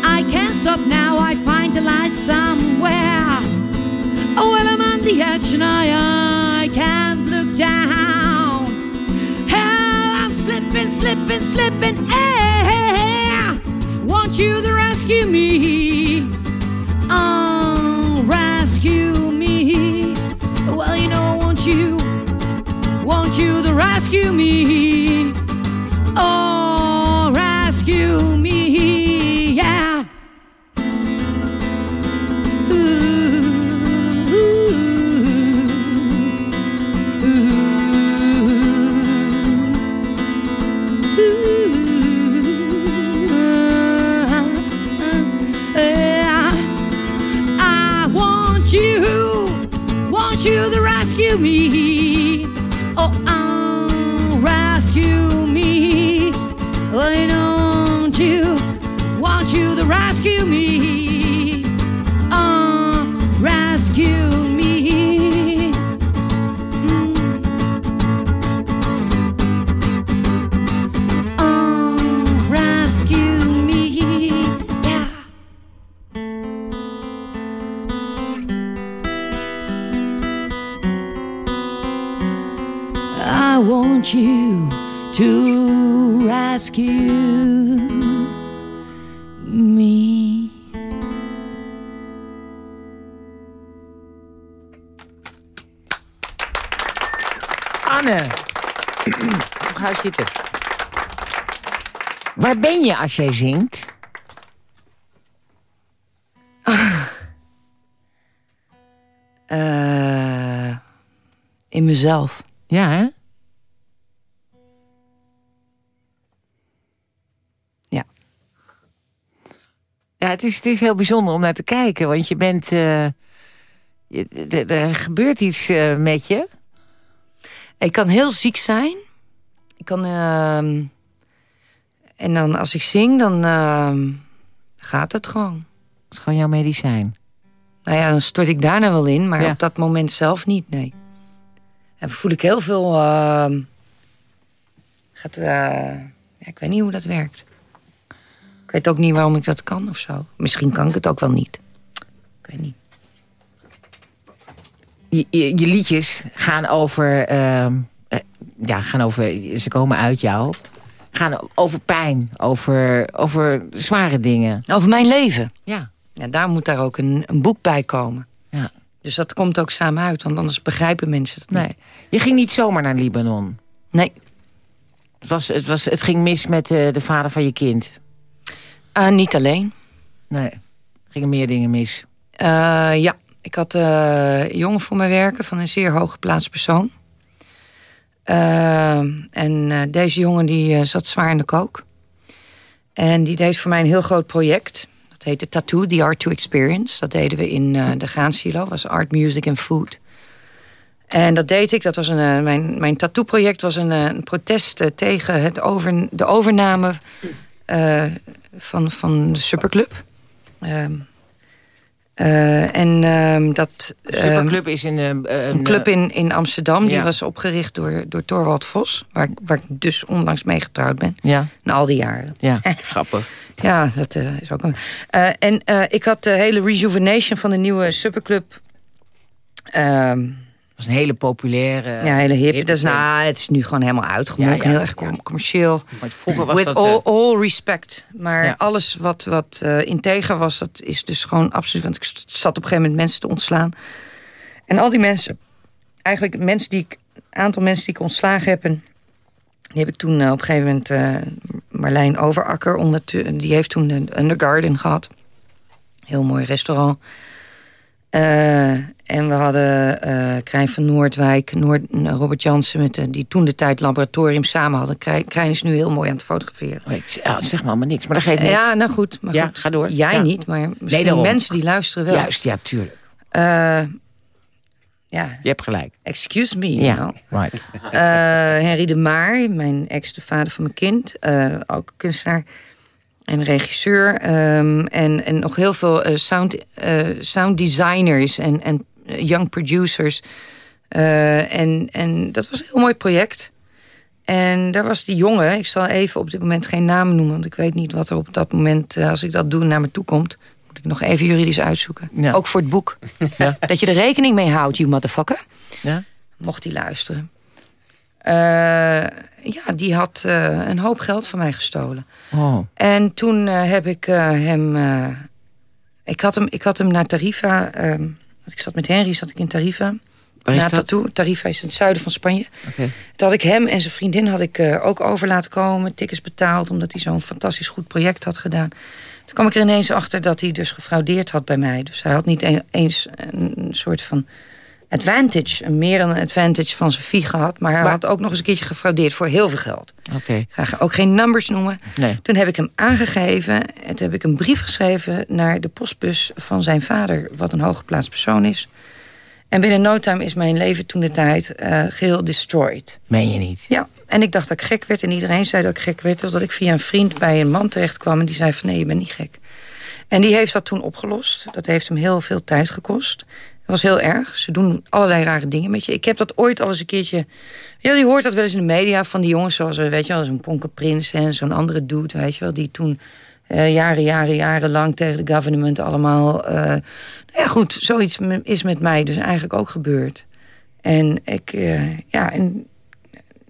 I can't stop now, I find the light somewhere. Oh, well, I'm on the edge and I, I can't look down. Hell, I'm slipping, slipping, slipping. Hey, want you to rescue me? Oh, rescue me. Well, you know, won't you? Want you to rescue me? Want you to rescue me. Ben je als jij zingt? Eh, in mezelf. Ja, hè? Ja. Ja, het is, het is heel bijzonder om naar te kijken. Want je bent... eh, je- er- gebeurt iets eh, met je. Ik kan heel ziek zijn. Ik kan... en dan als ik zing, dan ehm, gaat het gewoon. Dat is gewoon jouw medicijn. Nou ja, dan stort ik daarna wel in, maar Ja. op dat moment zelf niet, nee. En voel ik heel veel... ehm, gaat, eh, ja, ik weet niet hoe dat werkt. Ik weet ook niet waarom ik dat kan of zo. Misschien kan ik het ook wel niet. Ik weet niet. Je, je, je liedjes gaan over, ehm, eh, ja, gaan over... Ze komen uit jou. Gaan over pijn. Over, over zware dingen. Over mijn leven. Ja. Ja, daar moet daar ook een, een boek bij komen. ja. Dus dat komt ook samen uit, want anders begrijpen mensen het niet. Nee. Je ging niet zomaar naar Libanon. Nee, Het, was, het, was, het ging mis met eh, de vader van je kind. Ah, niet alleen. Nee. Er gingen meer dingen mis. Eh, ja, ik had een jongen voor mij werken van een zeer hooggeplaatst persoon. Eh, en eh, deze jongen die eh, zat zwaar in de kook. En die deed voor mij een heel groot project. Dat heette Tattoo, The Art to Experience. Dat deden we in de Graansilo. was Art, Music and Food. En dat deed ik. Dat was een, mijn, mijn tattoo-project was een, een protest tegen het over, de overname van, van de Superclub. Ehm, eh, en ehm, dat... ehm, Superclub is een... eh, een, een club in, in Amsterdam. Die was opgericht door, door Torwald Vos. Waar, ik- waar ik dus onlangs mee getrouwd ben. Ja, Na al die jaren. ja. grappig. Ja, dat eh, is ook een... Eh, en eh, ik had de hele rejuvenation van de nieuwe Superclub... ehm, was een hele populaire... ja, hele hip. hippe Dat is, band. nou, het is nu gewoon helemaal uitgemolken. Ja, ja, heel erg com- commercieel. Maar vroeger was With dat... all, eh, all respect. Maar alles wat, wat eh, integer was, dat is dus gewoon absoluut... Want ik zat op een gegeven moment mensen te ontslaan. En al die mensen, eigenlijk mensen die ik... Een aantal mensen die ik ontslagen heb... En die heb ik toen eh, op een gegeven moment... Marlijn Overakker, ondertu- die heeft toen een Undergarden gehad. Heel mooi restaurant. Eh, en we hadden eh Krijn van Noordwijk, Noord, Robert Jansen... Met, de- die toen de tijd laboratorium samen hadden. Krijn, Krijn is nu heel mooi aan het fotograferen. oh, ik, zeg maar maar niks, maar dat geeft niks. Ja, nou goed. Maar Ja, goed. ga door. Jij Ja. niet, maar misschien mensen die luisteren wel. Juist, ja, tuurlijk. Eh, ja, Je hebt gelijk. excuse me. Ja, you right. know. Eh, Henry de Maar, mijn ex, de vader van mijn kind. eh, ook kunstenaar en regisseur. ehm, en, en nog heel veel eh, sound, eh, sound designers en, en young producers. Eh, en, en dat was een heel mooi project. En daar was die jongen, ik zal even op dit moment geen namen noemen... want ik weet niet wat er op dat moment, eh, als ik dat doe, naar me toe komt. Moet ik nog even juridisch uitzoeken. Ja. Ook voor het boek. Dat je er rekening mee houdt, you motherfucker. Ja? Mocht hij luisteren. Eh, ja, die had eh, een hoop geld van mij gestolen. Oh. En toen eh, heb ik hem, ik had hem... Ik had hem naar Tarifa... ehm, ik zat met Henry, zat ik in Tarifa. Waar is Na dat? Tattoo. Tarifa is in het zuiden van Spanje. Oké. Toen had ik hem en zijn vriendin had ik, ook over laten komen. Tickets betaald, omdat hij zo'n fantastisch goed project had gedaan. Toen kwam ik er ineens achter dat hij dus gefraudeerd had bij mij. Dus hij had niet een- eens een soort van advantage. een Meer dan een advantage van zijn fee gehad. Maar hij Maar- had ook nog eens een keertje gefraudeerd voor heel veel geld. Oké. Ik ga ook geen numbers noemen. Nee. Toen heb ik hem aangegeven. En toen heb ik een brief geschreven naar de postbus van zijn vader. Wat een hooggeplaatst persoon is. En binnen no time is mijn leven toen de tijd eh, geheel destroyed. Meen je niet? Ja, en ik dacht dat ik gek werd. En iedereen zei dat ik gek werd. Totdat ik via een vriend bij een man terecht kwam. En die zei van nee, je bent niet gek. En die heeft dat toen opgelost. Dat heeft hem heel veel tijd gekost. Was heel erg. Ze doen allerlei rare dingen met je. Ik heb dat ooit al eens een keertje... Ja, je hoort dat wel eens in de media van die jongens zoals... eh, weet je wel, zo'n Ponke Prins en zo'n andere dude, weet je wel... die toen eh, jaren, jaren, jaren lang tegen de government allemaal... eh, nou ja, goed, zoiets is met mij dus eigenlijk ook gebeurd. En ik, eh, ja, en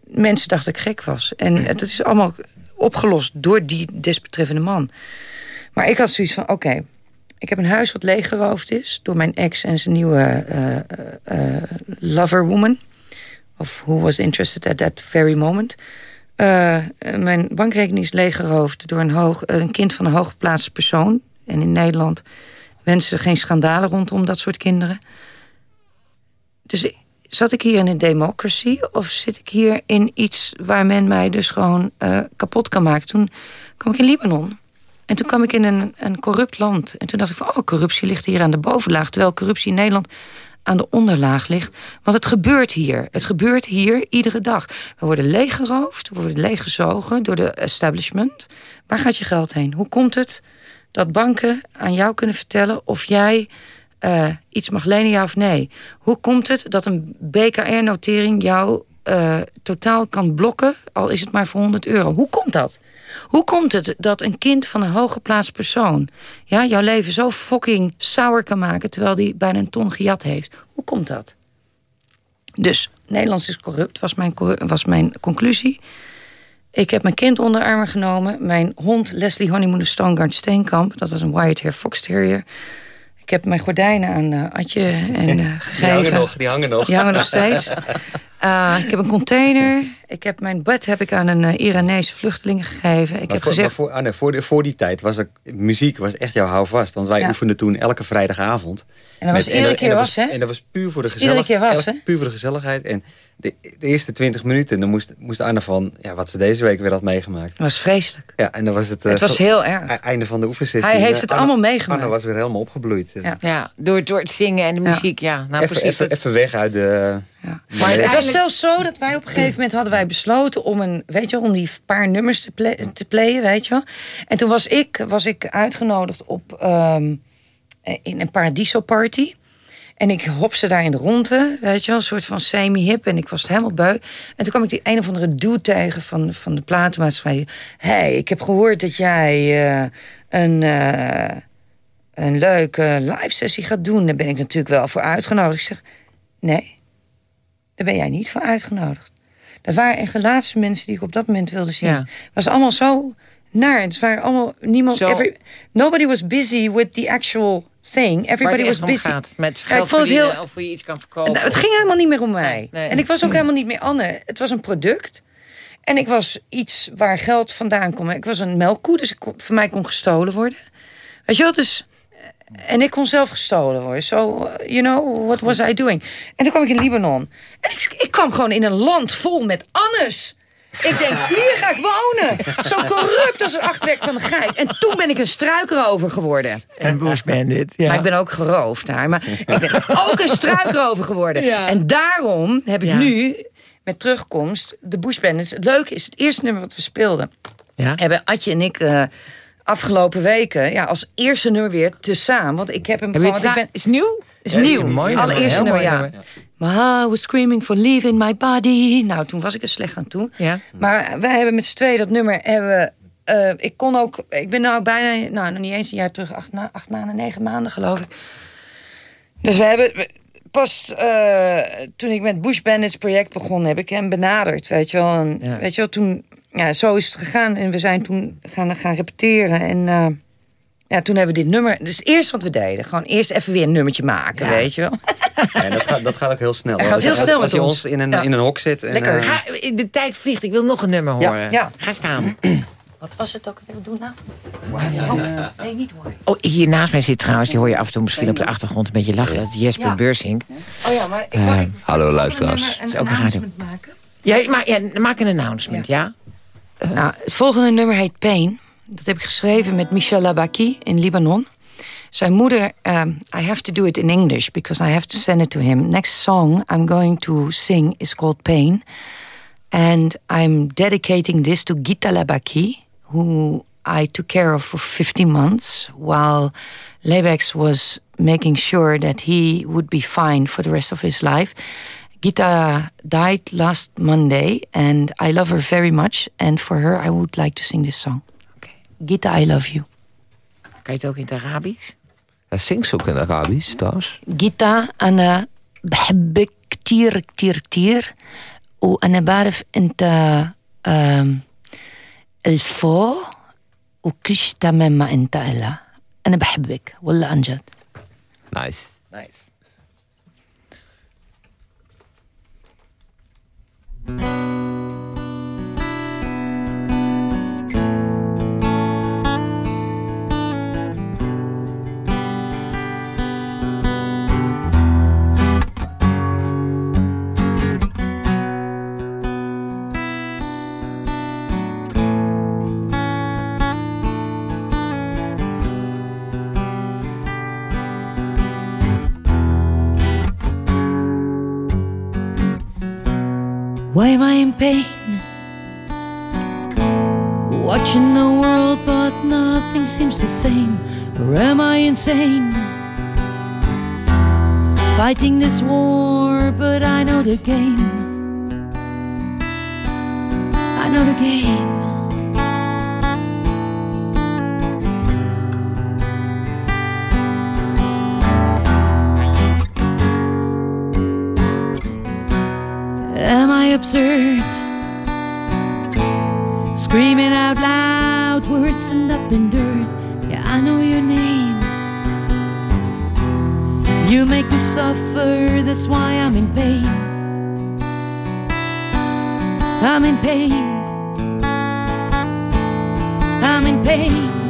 mensen dachten dat ik gek was. En het is allemaal opgelost door die desbetreffende man. Maar ik had zoiets van, oké, ik heb een huis wat leeggeroofd is... door mijn ex en zijn nieuwe eh, eh, eh, loverwoman. Of who was interested at that very moment. Mijn bankrekening is leeggeroofd door een, hoog, een kind van een hooggeplaatste persoon. En in Nederland wensen geen schandalen rondom dat soort kinderen. Dus zat ik hier in een democracy of zit ik hier in iets waar men mij dus gewoon kapot kan maken? Toen kwam ik in Libanon. En toen kwam ik in een, een corrupt land. En toen dacht ik van, oh, corruptie ligt hier aan de bovenlaag. Terwijl corruptie in Nederland aan de onderlaag ligt. Want het gebeurt hier. Het gebeurt hier iedere dag. We worden leeggeroofd, we worden leeggezogen door de establishment. Waar gaat je geld heen? Hoe komt het dat banken aan jou kunnen vertellen of jij eh, iets mag lenen, ja of nee? Hoe komt het dat een BKR-notering jou eh, totaal kan blokken, al is het maar voor 100 euro? Hoe komt dat? Hoe komt het dat een kind van een hooggeplaatst persoon... Ja, jouw leven zo fucking sour kan maken... terwijl die bijna een ton gejat heeft? Hoe komt dat? Dus, Nederlands is corrupt, was mijn, was mijn conclusie. Ik heb mijn kind onder armen genomen. Mijn hond Leslie Honeymoon Stoneguard Steenkamp... dat was een Wyatt Hair Fox Terrier... Ik heb mijn gordijnen aan eh, Atje en, eh, gegeven. Die hangen nog, die hangen nog. Die hangen nog steeds. Uh, ik heb een container. Ik heb mijn bed heb ik aan een uh, Iranese vluchtelingen gegeven. Ik maar heb voor, gezegd... Voor, Anne, voor, de, voor die tijd was er, muziek was echt jouw houvast. Want wij Ja. oefenden toen elke vrijdagavond. En dat was iedere keer was, hè? En dat was puur voor de Iedere gezelligheid. keer was, hè? Puur voor de gezelligheid. En de, de eerste twintig minuten, dan moest, moest Anne van... Ja, wat ze deze week weer had meegemaakt. Het was vreselijk. Ja, en dan was het... eh, Het was heel erg. e- Einde van de oefensessie. Hij heeft Eh, het Anne- allemaal meegemaakt. Anne was weer helemaal opgebloeid. eh. Ja. Ja, door, door het zingen en de muziek, ja. Nou, even, precies. even, dat- even weg uit de... Ja. Maar het was zelfs zo dat wij op een gegeven moment hadden wij besloten om een, weet je, om die paar nummers te, play- te playen, weet je wel. En toen was ik, was ik uitgenodigd op ehm, in een Paradiso party. En ik hopste daar in de ronde, weet je wel, een soort van semi-hip. En ik was het helemaal beu. En toen kwam ik die een of andere dude tegen van, van de platenmaatschappij. hey, ik heb gehoord dat jij eh, een, eh, een leuke live sessie gaat doen. Daar ben ik natuurlijk wel voor uitgenodigd. Ik zeg, nee, daar ben jij niet voor uitgenodigd. Dat waren echt de laatste mensen die ik op dat moment wilde zien. Ja. Het was allemaal zo naar. Het waren allemaal niemand. Zo- every- nobody was busy with the actual thing. waar Everybody het was busy. gaat. Met Ja, ik geld vond het heel- of hoe je iets kan verkopen. Nou, het ging helemaal niet meer om mij. Nee. En ik was ook helemaal niet meer Anne. Het was een product. En ik was iets waar geld vandaan kwam. Ik was een melkkoe, dus ik kon, voor mij kon gestolen worden. Weet je wel, dus... En ik kon zelf gestolen worden. So, you know, what was I doing? En toen kwam ik in Libanon. En ik, ik kwam gewoon in een land vol met Annes. Ik denk, hier ga ik wonen. Zo corrupt als een achterwerk van een geit. En toen ben ik een struikrover geworden. En Bush Bandit, ja. Maar ik ben ook geroofd daar. Maar ik ben ook een struikrover geworden. Ja. En daarom heb ik Ja. nu, met terugkomst, de Bush Bandits. Het leuke is, het eerste nummer wat we speelden... Ja? hebben Adje en ik eh, afgelopen weken ja, als eerste nummer weer te samen. Want ik heb hem Heb gewoon. het Ik ben, is het nieuw? is Ja, het nieuw. een mooi Allereerste nummer, ja. nummer. My heart was screaming for leaving my body. Nou, toen was ik er slecht aan toe. Ja. Maar wij hebben met z'n tweeën dat nummer. Hebben, eh, ik kon ook. Ik ben nou bijna. Nou, nog niet eens een jaar terug. Acht, na, acht maanden, negen maanden geloof ik. Dus we hebben. Pas eh, toen ik met Bush Bandits project begon, heb ik hem benaderd. Weet je wel. En, Ja. Weet je wel, toen. Ja, zo is het gegaan. En we zijn toen gaan, gaan repeteren. En. eh, ja, toen hebben we dit nummer. Dus het eerste wat we deden, gewoon eerst even weer een nummertje maken, Ja. weet je wel. Ja, dat, gaat, dat gaat ook heel snel. Het gaat heel Als- snel Als met je ons. in een, Ja. in een hok zit. En, Lekker. eh, Ga, de tijd vliegt, ik wil nog een nummer horen. Ja. Ga staan. Wat was het ook weer? Doen nou? Oh, nee, niet hoor. Oh, hier naast mij zit trouwens, die hoor je af en toe misschien op de achtergrond een beetje lachen. Dat is Jesper Ja. Beursink. Oh ja, maar ik mag ik hallo, luisteraars. Een, Is een ook een announcement maken. Ja, maar, ja, maak een announcement, ja? Nou, het volgende nummer heet Pain. Dat heb ik geschreven met Michel Labaki in Libanon. Zijn moeder, um, I have to do it in English because I have to send it to him. Next song I'm going to sing is called Pain. And I'm dedicating this to Gita Labaki, who I took care of for 15 months while Lebex was making sure that he would be fine for the rest of his life. Gita died last Monday, and I love her very much. And for her, I would like to sing this song. Oké. Gita, I love you. Kan je het ook in het Arabisch? Hij zingt ze ook in Arabisch trouwens. جيتا أنا بحبك كتير كتير كتير وأنا بعرف أنت الفو وكل شي تمام ما أنت إلا أنا بحبك والله عن جد Nice. Nice. Why am I in pain? Watching the world, but nothing seems the same. Or am I insane? Fighting this war, but I know the game. I know the game. Absurd? Screaming out loud words and up in dirt. Yeah, I know your name. You make me suffer, that's why I'm in pain. I'm in pain. I'm in pain.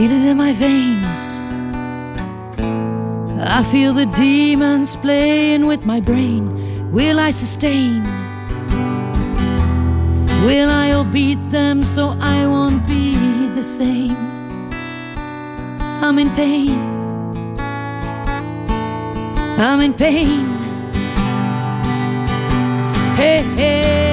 Feel it in my veins. I feel the demons playing with my brain. Will I sustain? Will I beat them so I won't be the same? I'm in pain. I'm in pain. Hey, hey,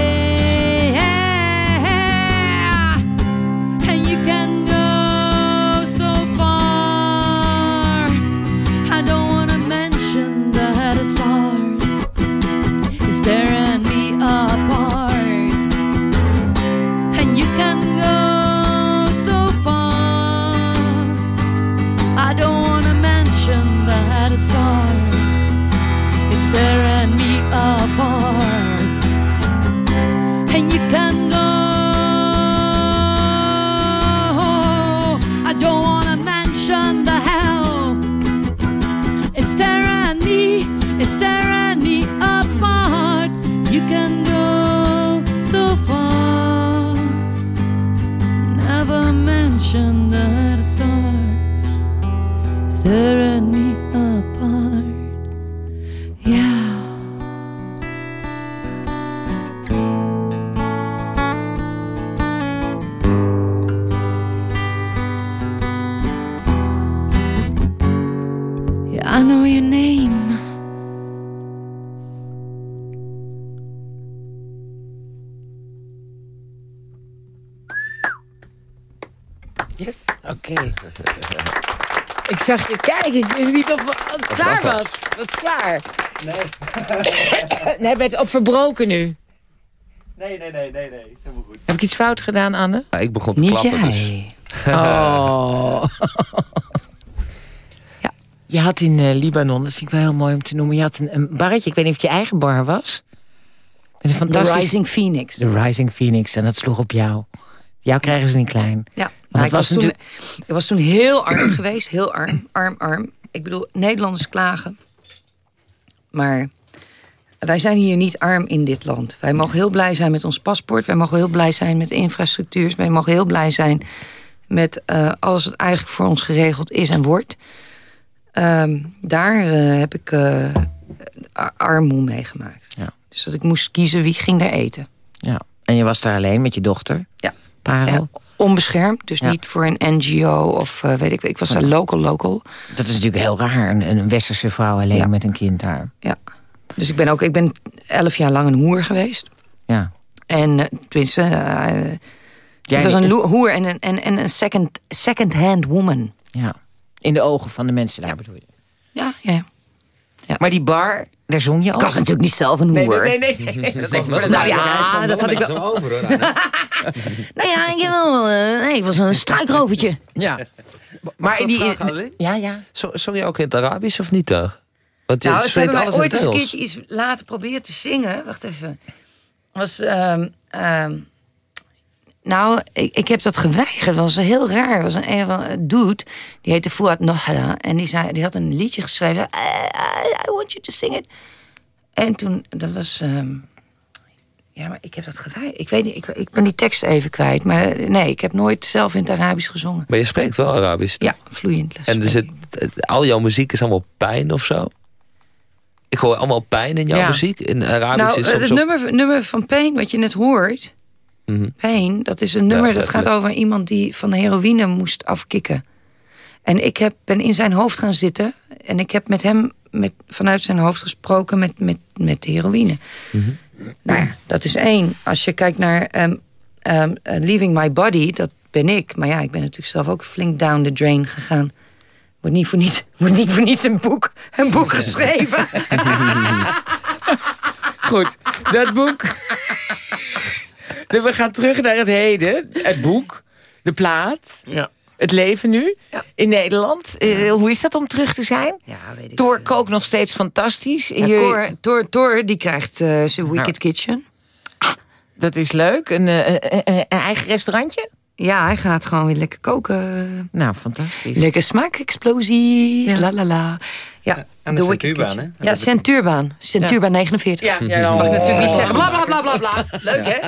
zag je kijken, ik wist niet of het klaar was. Was het klaar? Nee. nee, werd op verbroken nu. Nee, nee, nee, nee, nee. Is helemaal goed. Heb ik iets fout gedaan, Anne? Ja, ik begon te Niet klappen, dus... jij. Oh. ja. Je had in eh, Libanon, dat vind ik wel heel mooi om te noemen... je had een, een barretje, ik weet niet of het je eigen bar was... Met een The. Rising Phoenix. The Rising Phoenix, en dat sloeg op jou. Jou krijgen ze niet klein. Ja, Ik, was toen, ik was toen heel arm geweest. Heel arm, arm, arm. Ik bedoel, Nederlanders klagen. Maar wij zijn hier niet arm in dit land. Wij mogen heel blij zijn met ons paspoort. Wij mogen heel blij zijn met de infrastructuur. Wij mogen heel blij zijn met eh, alles wat eigenlijk voor ons geregeld is en wordt. Ehm, daar eh, heb ik ar- armoe meegemaakt. Ja. Dus dat ik moest kiezen wie ging daar eten. Ja. En je was daar alleen met je dochter, Ja. Parel. Ja, onbeschermd, dus Ja. niet voor een NGO of eh, weet ik. Ik was daar local, local. Dat is natuurlijk heel raar, een, een westerse vrouw alleen Ja. met een kind daar. Ja. Dus ik ben ook, ik ben elf jaar lang een hoer geweest. Ja. En eh, tenminste, eh, Jij ik was een hoer en een, en, en een second, second-hand woman. Ja. In de ogen van de mensen daar bedoel je. Ja, ja. Maar die bar, daar zong je Ik ook. was natuurlijk niet zelf een hoer. nee, nee, nee, nee. Dat ik Nou ja, dat had ik wel. zo over hoor. Nou ja, ik, wel, eh, nee, ik was een struikrovertje. Ja. Maar in die... vragen? Ja, ja. Zo- Zong je ook in het Arabisch of niet dan? Want je Nou, ze hebben alles in ooit het eens een Engels. keertje iets laten proberen te zingen. Wacht even. Was, ehm, ehm, nou, ik, ik heb dat geweigerd. Dat was heel raar. Er was een, een of andere dude, die heette Fouad Nohra. En die, zei, die had een liedje geschreven. I, I, I want you to sing it. En toen, dat was... ehm, ja, maar ik heb dat geweigerd. Ik weet niet, ik, ik ben die tekst even kwijt. Maar eh, nee, ik heb nooit zelf in het Arabisch gezongen. Maar je spreekt wel Arabisch. toch? Ja, vloeiend. En er zit, al jouw muziek is allemaal pijn of zo? Ik hoor allemaal pijn in jouw Ja. muziek. In Arabisch Nou, is eh, soms het nummer, nummer van Pain, wat je net hoort... Mhm. Pain, dat is een nummer Ja, dat gaat over iemand die van de heroïne moest afkicken. En ik heb, ben in zijn hoofd gaan zitten. En ik heb met hem met, vanuit zijn hoofd gesproken met, met, met de heroïne. Mhm. Nou ja, dat is één. Als je kijkt naar ehm, ehm, eh, Leaving My Body, dat ben ik. Maar ja, ik ben natuurlijk zelf ook flink down the drain gegaan. Wordt niet voor niets, wordt niet voor niets een boek, een boek geschreven. Goed, dat boek. We gaan terug naar het heden. Het boek, de plaat, Ja. het leven nu Ja. in Nederland. Eh, hoe is dat om terug te zijn? Ja, weet ik Thor veel. kookt nog steeds fantastisch. Ja, Je- Thor, Thor, Thor, die krijgt eh, zijn Wicked Kitchen. Dat is leuk. Een, eh, een, een- een eigen restaurantje? Ja, hij gaat gewoon weer lekker koken. Nou, fantastisch. Lekker smaakexplosies, Ja. la la la. Ja, aan de Centuurbaan, hè? Ja, Centuurbaan. Centuurbaan 49. Ja, ja, Mag ik natuurlijk niet oh. zeggen. Bla bla bla bla bla. Leuk hè?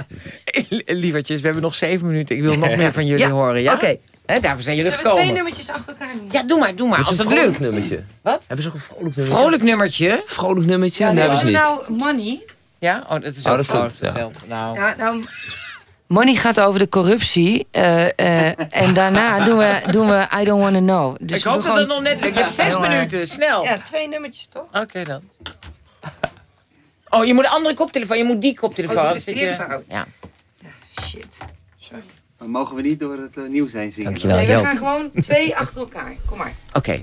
Lievertjes, we hebben nog zeven minuten. Ik wil nog meer van jullie Ja, horen, ja? oké. Hè, daarvoor zijn jullie Zullen we twee gekomen. nummertjes achter elkaar doen? Ja, doe maar, doe maar. Als dat vrolijk lukt. nummertje. Wat? Hebben ze ook een vrolijk nummertje? Vrolijk nummertje. Vrolijk nummertje? Ja, nee, hebben ze niet. nou, Money. Ja? Oh, dat is Oh, ook dat is fout. ook, ja. hetzelfde. Nou. Ja, nou, Money gaat over de corruptie. eh, eh, en daarna doen we, doen we I Don't Wanna Know. Dus ik hoop dat het nog net lukt. Je hebt zes Jongen. minuten, snel. Ja, twee nummertjes toch? Oké dan. Oh, je moet een andere koptelefoon. Je moet die koptelefoon. Oh, dat Dan is zit weer je- fout. Ja. Shit. Sorry. Maar mogen we niet door het eh, nieuws heen zingen? Dankjewel, Nee, we gaan gewoon twee achter elkaar. Kom maar. Oké.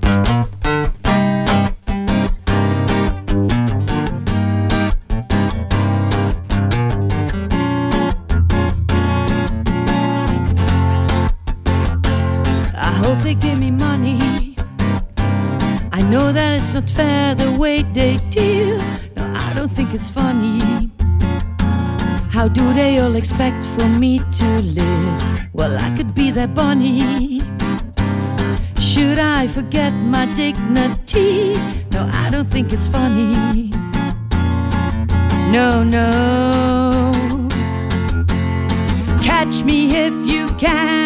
Not fair the way they deal. No, I don't think it's funny. How do they all expect for me to live? Well, I could be their bunny. Should I forget my dignity? No, I don't think it's funny. No, no. Catch me if you can.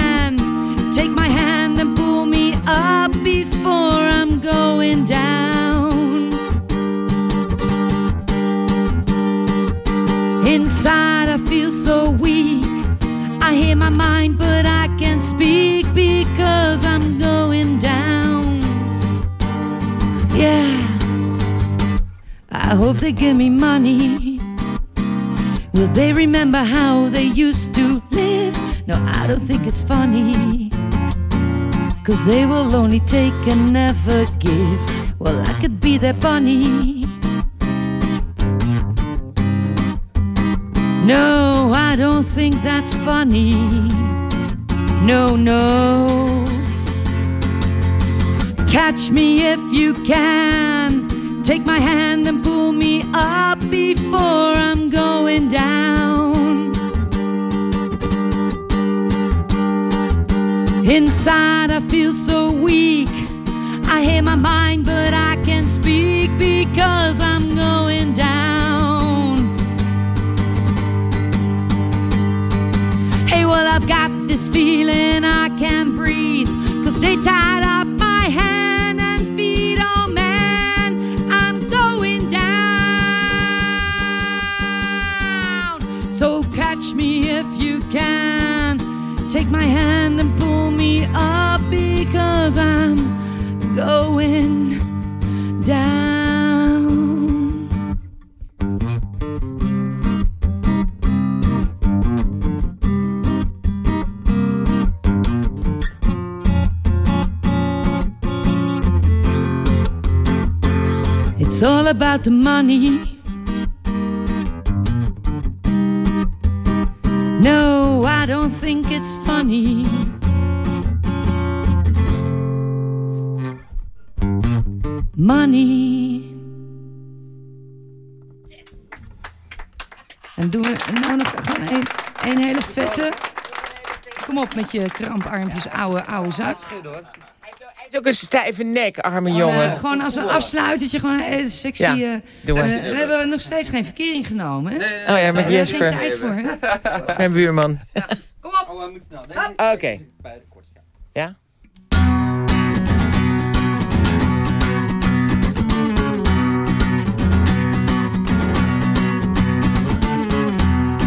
So weak. I hear my mind, but I can't speak because I'm going down. Yeah. I hope they give me money. Will they remember how they used to live? No, I don't think it's funny. Cause they will only take and never give. Well, I could be their bunny. I don't think that's funny. No, no. Catch me if you can. Take my hand and pull me up before I'm going down. Inside, I feel so weak. I hear my mind, but I can't speak because I'm going this feeling I can't breathe. Cause they tied up my hand and feet. Oh man, I'm going down. So catch me if you can. Take my hand and pull me up because I'm going down. About the money. No, I don't think it's funny. Money. En doen we nou nog gewoon een, hele vette. Kom op met je kramparmpjes, ouwe, ouwe zak. Heeft ook een stijve nek, arme Eh, jongen. gewoon als een afsluitertje, gewoon een hele sexy. Ja, eh, eh, we hebben nog steeds geen verkering genomen. Hè? Oh ja, met Daar is geen Jesper, tijd voor. hè? mijn buurman. Kom op. Oh, hij moet snel. Oké. Ja?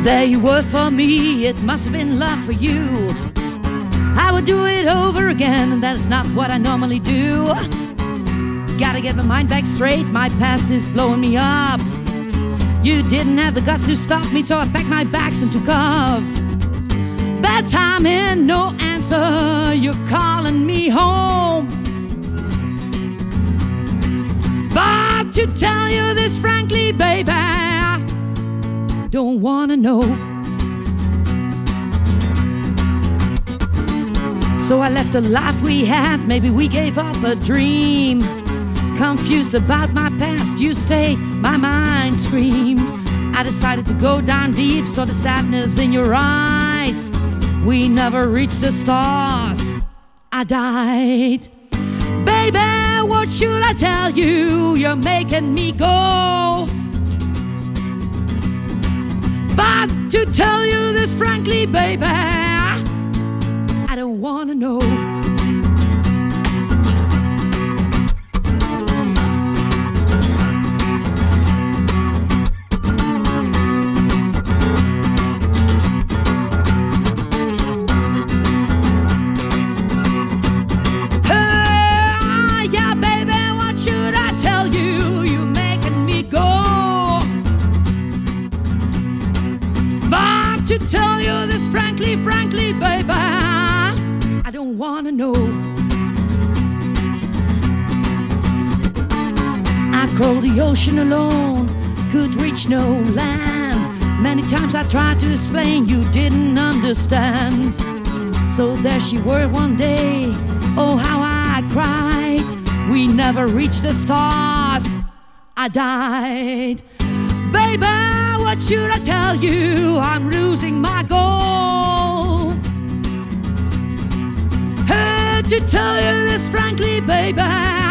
There you were for me, it must have been love for you. I would do it over again, and that's not what I normally do. Gotta get my mind back straight, my past is blowing me up. You didn't have the guts to stop me, so I packed my bags and took off. Bad timing, no answer, you're calling me home. But to tell you this frankly, baby, I don't wanna know. So I left the life we had, maybe we gave up a dream. Confused about my past, you stayed, my mind screamed. I decided to go down deep, saw the sadness in your eyes. We never reached the stars. I died. Baby, what should I tell you? You're making me go. But to tell you this frankly, baby, wanna know. The ocean alone, could reach no land. Many times I tried to explain, you didn't understand. So there she were one day. Oh, how I cried. We never reached the stars. I died. Baby, what should I tell you? I'm losing my goal. Had to tell you this frankly, baby.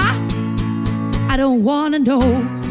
I don't wanna know.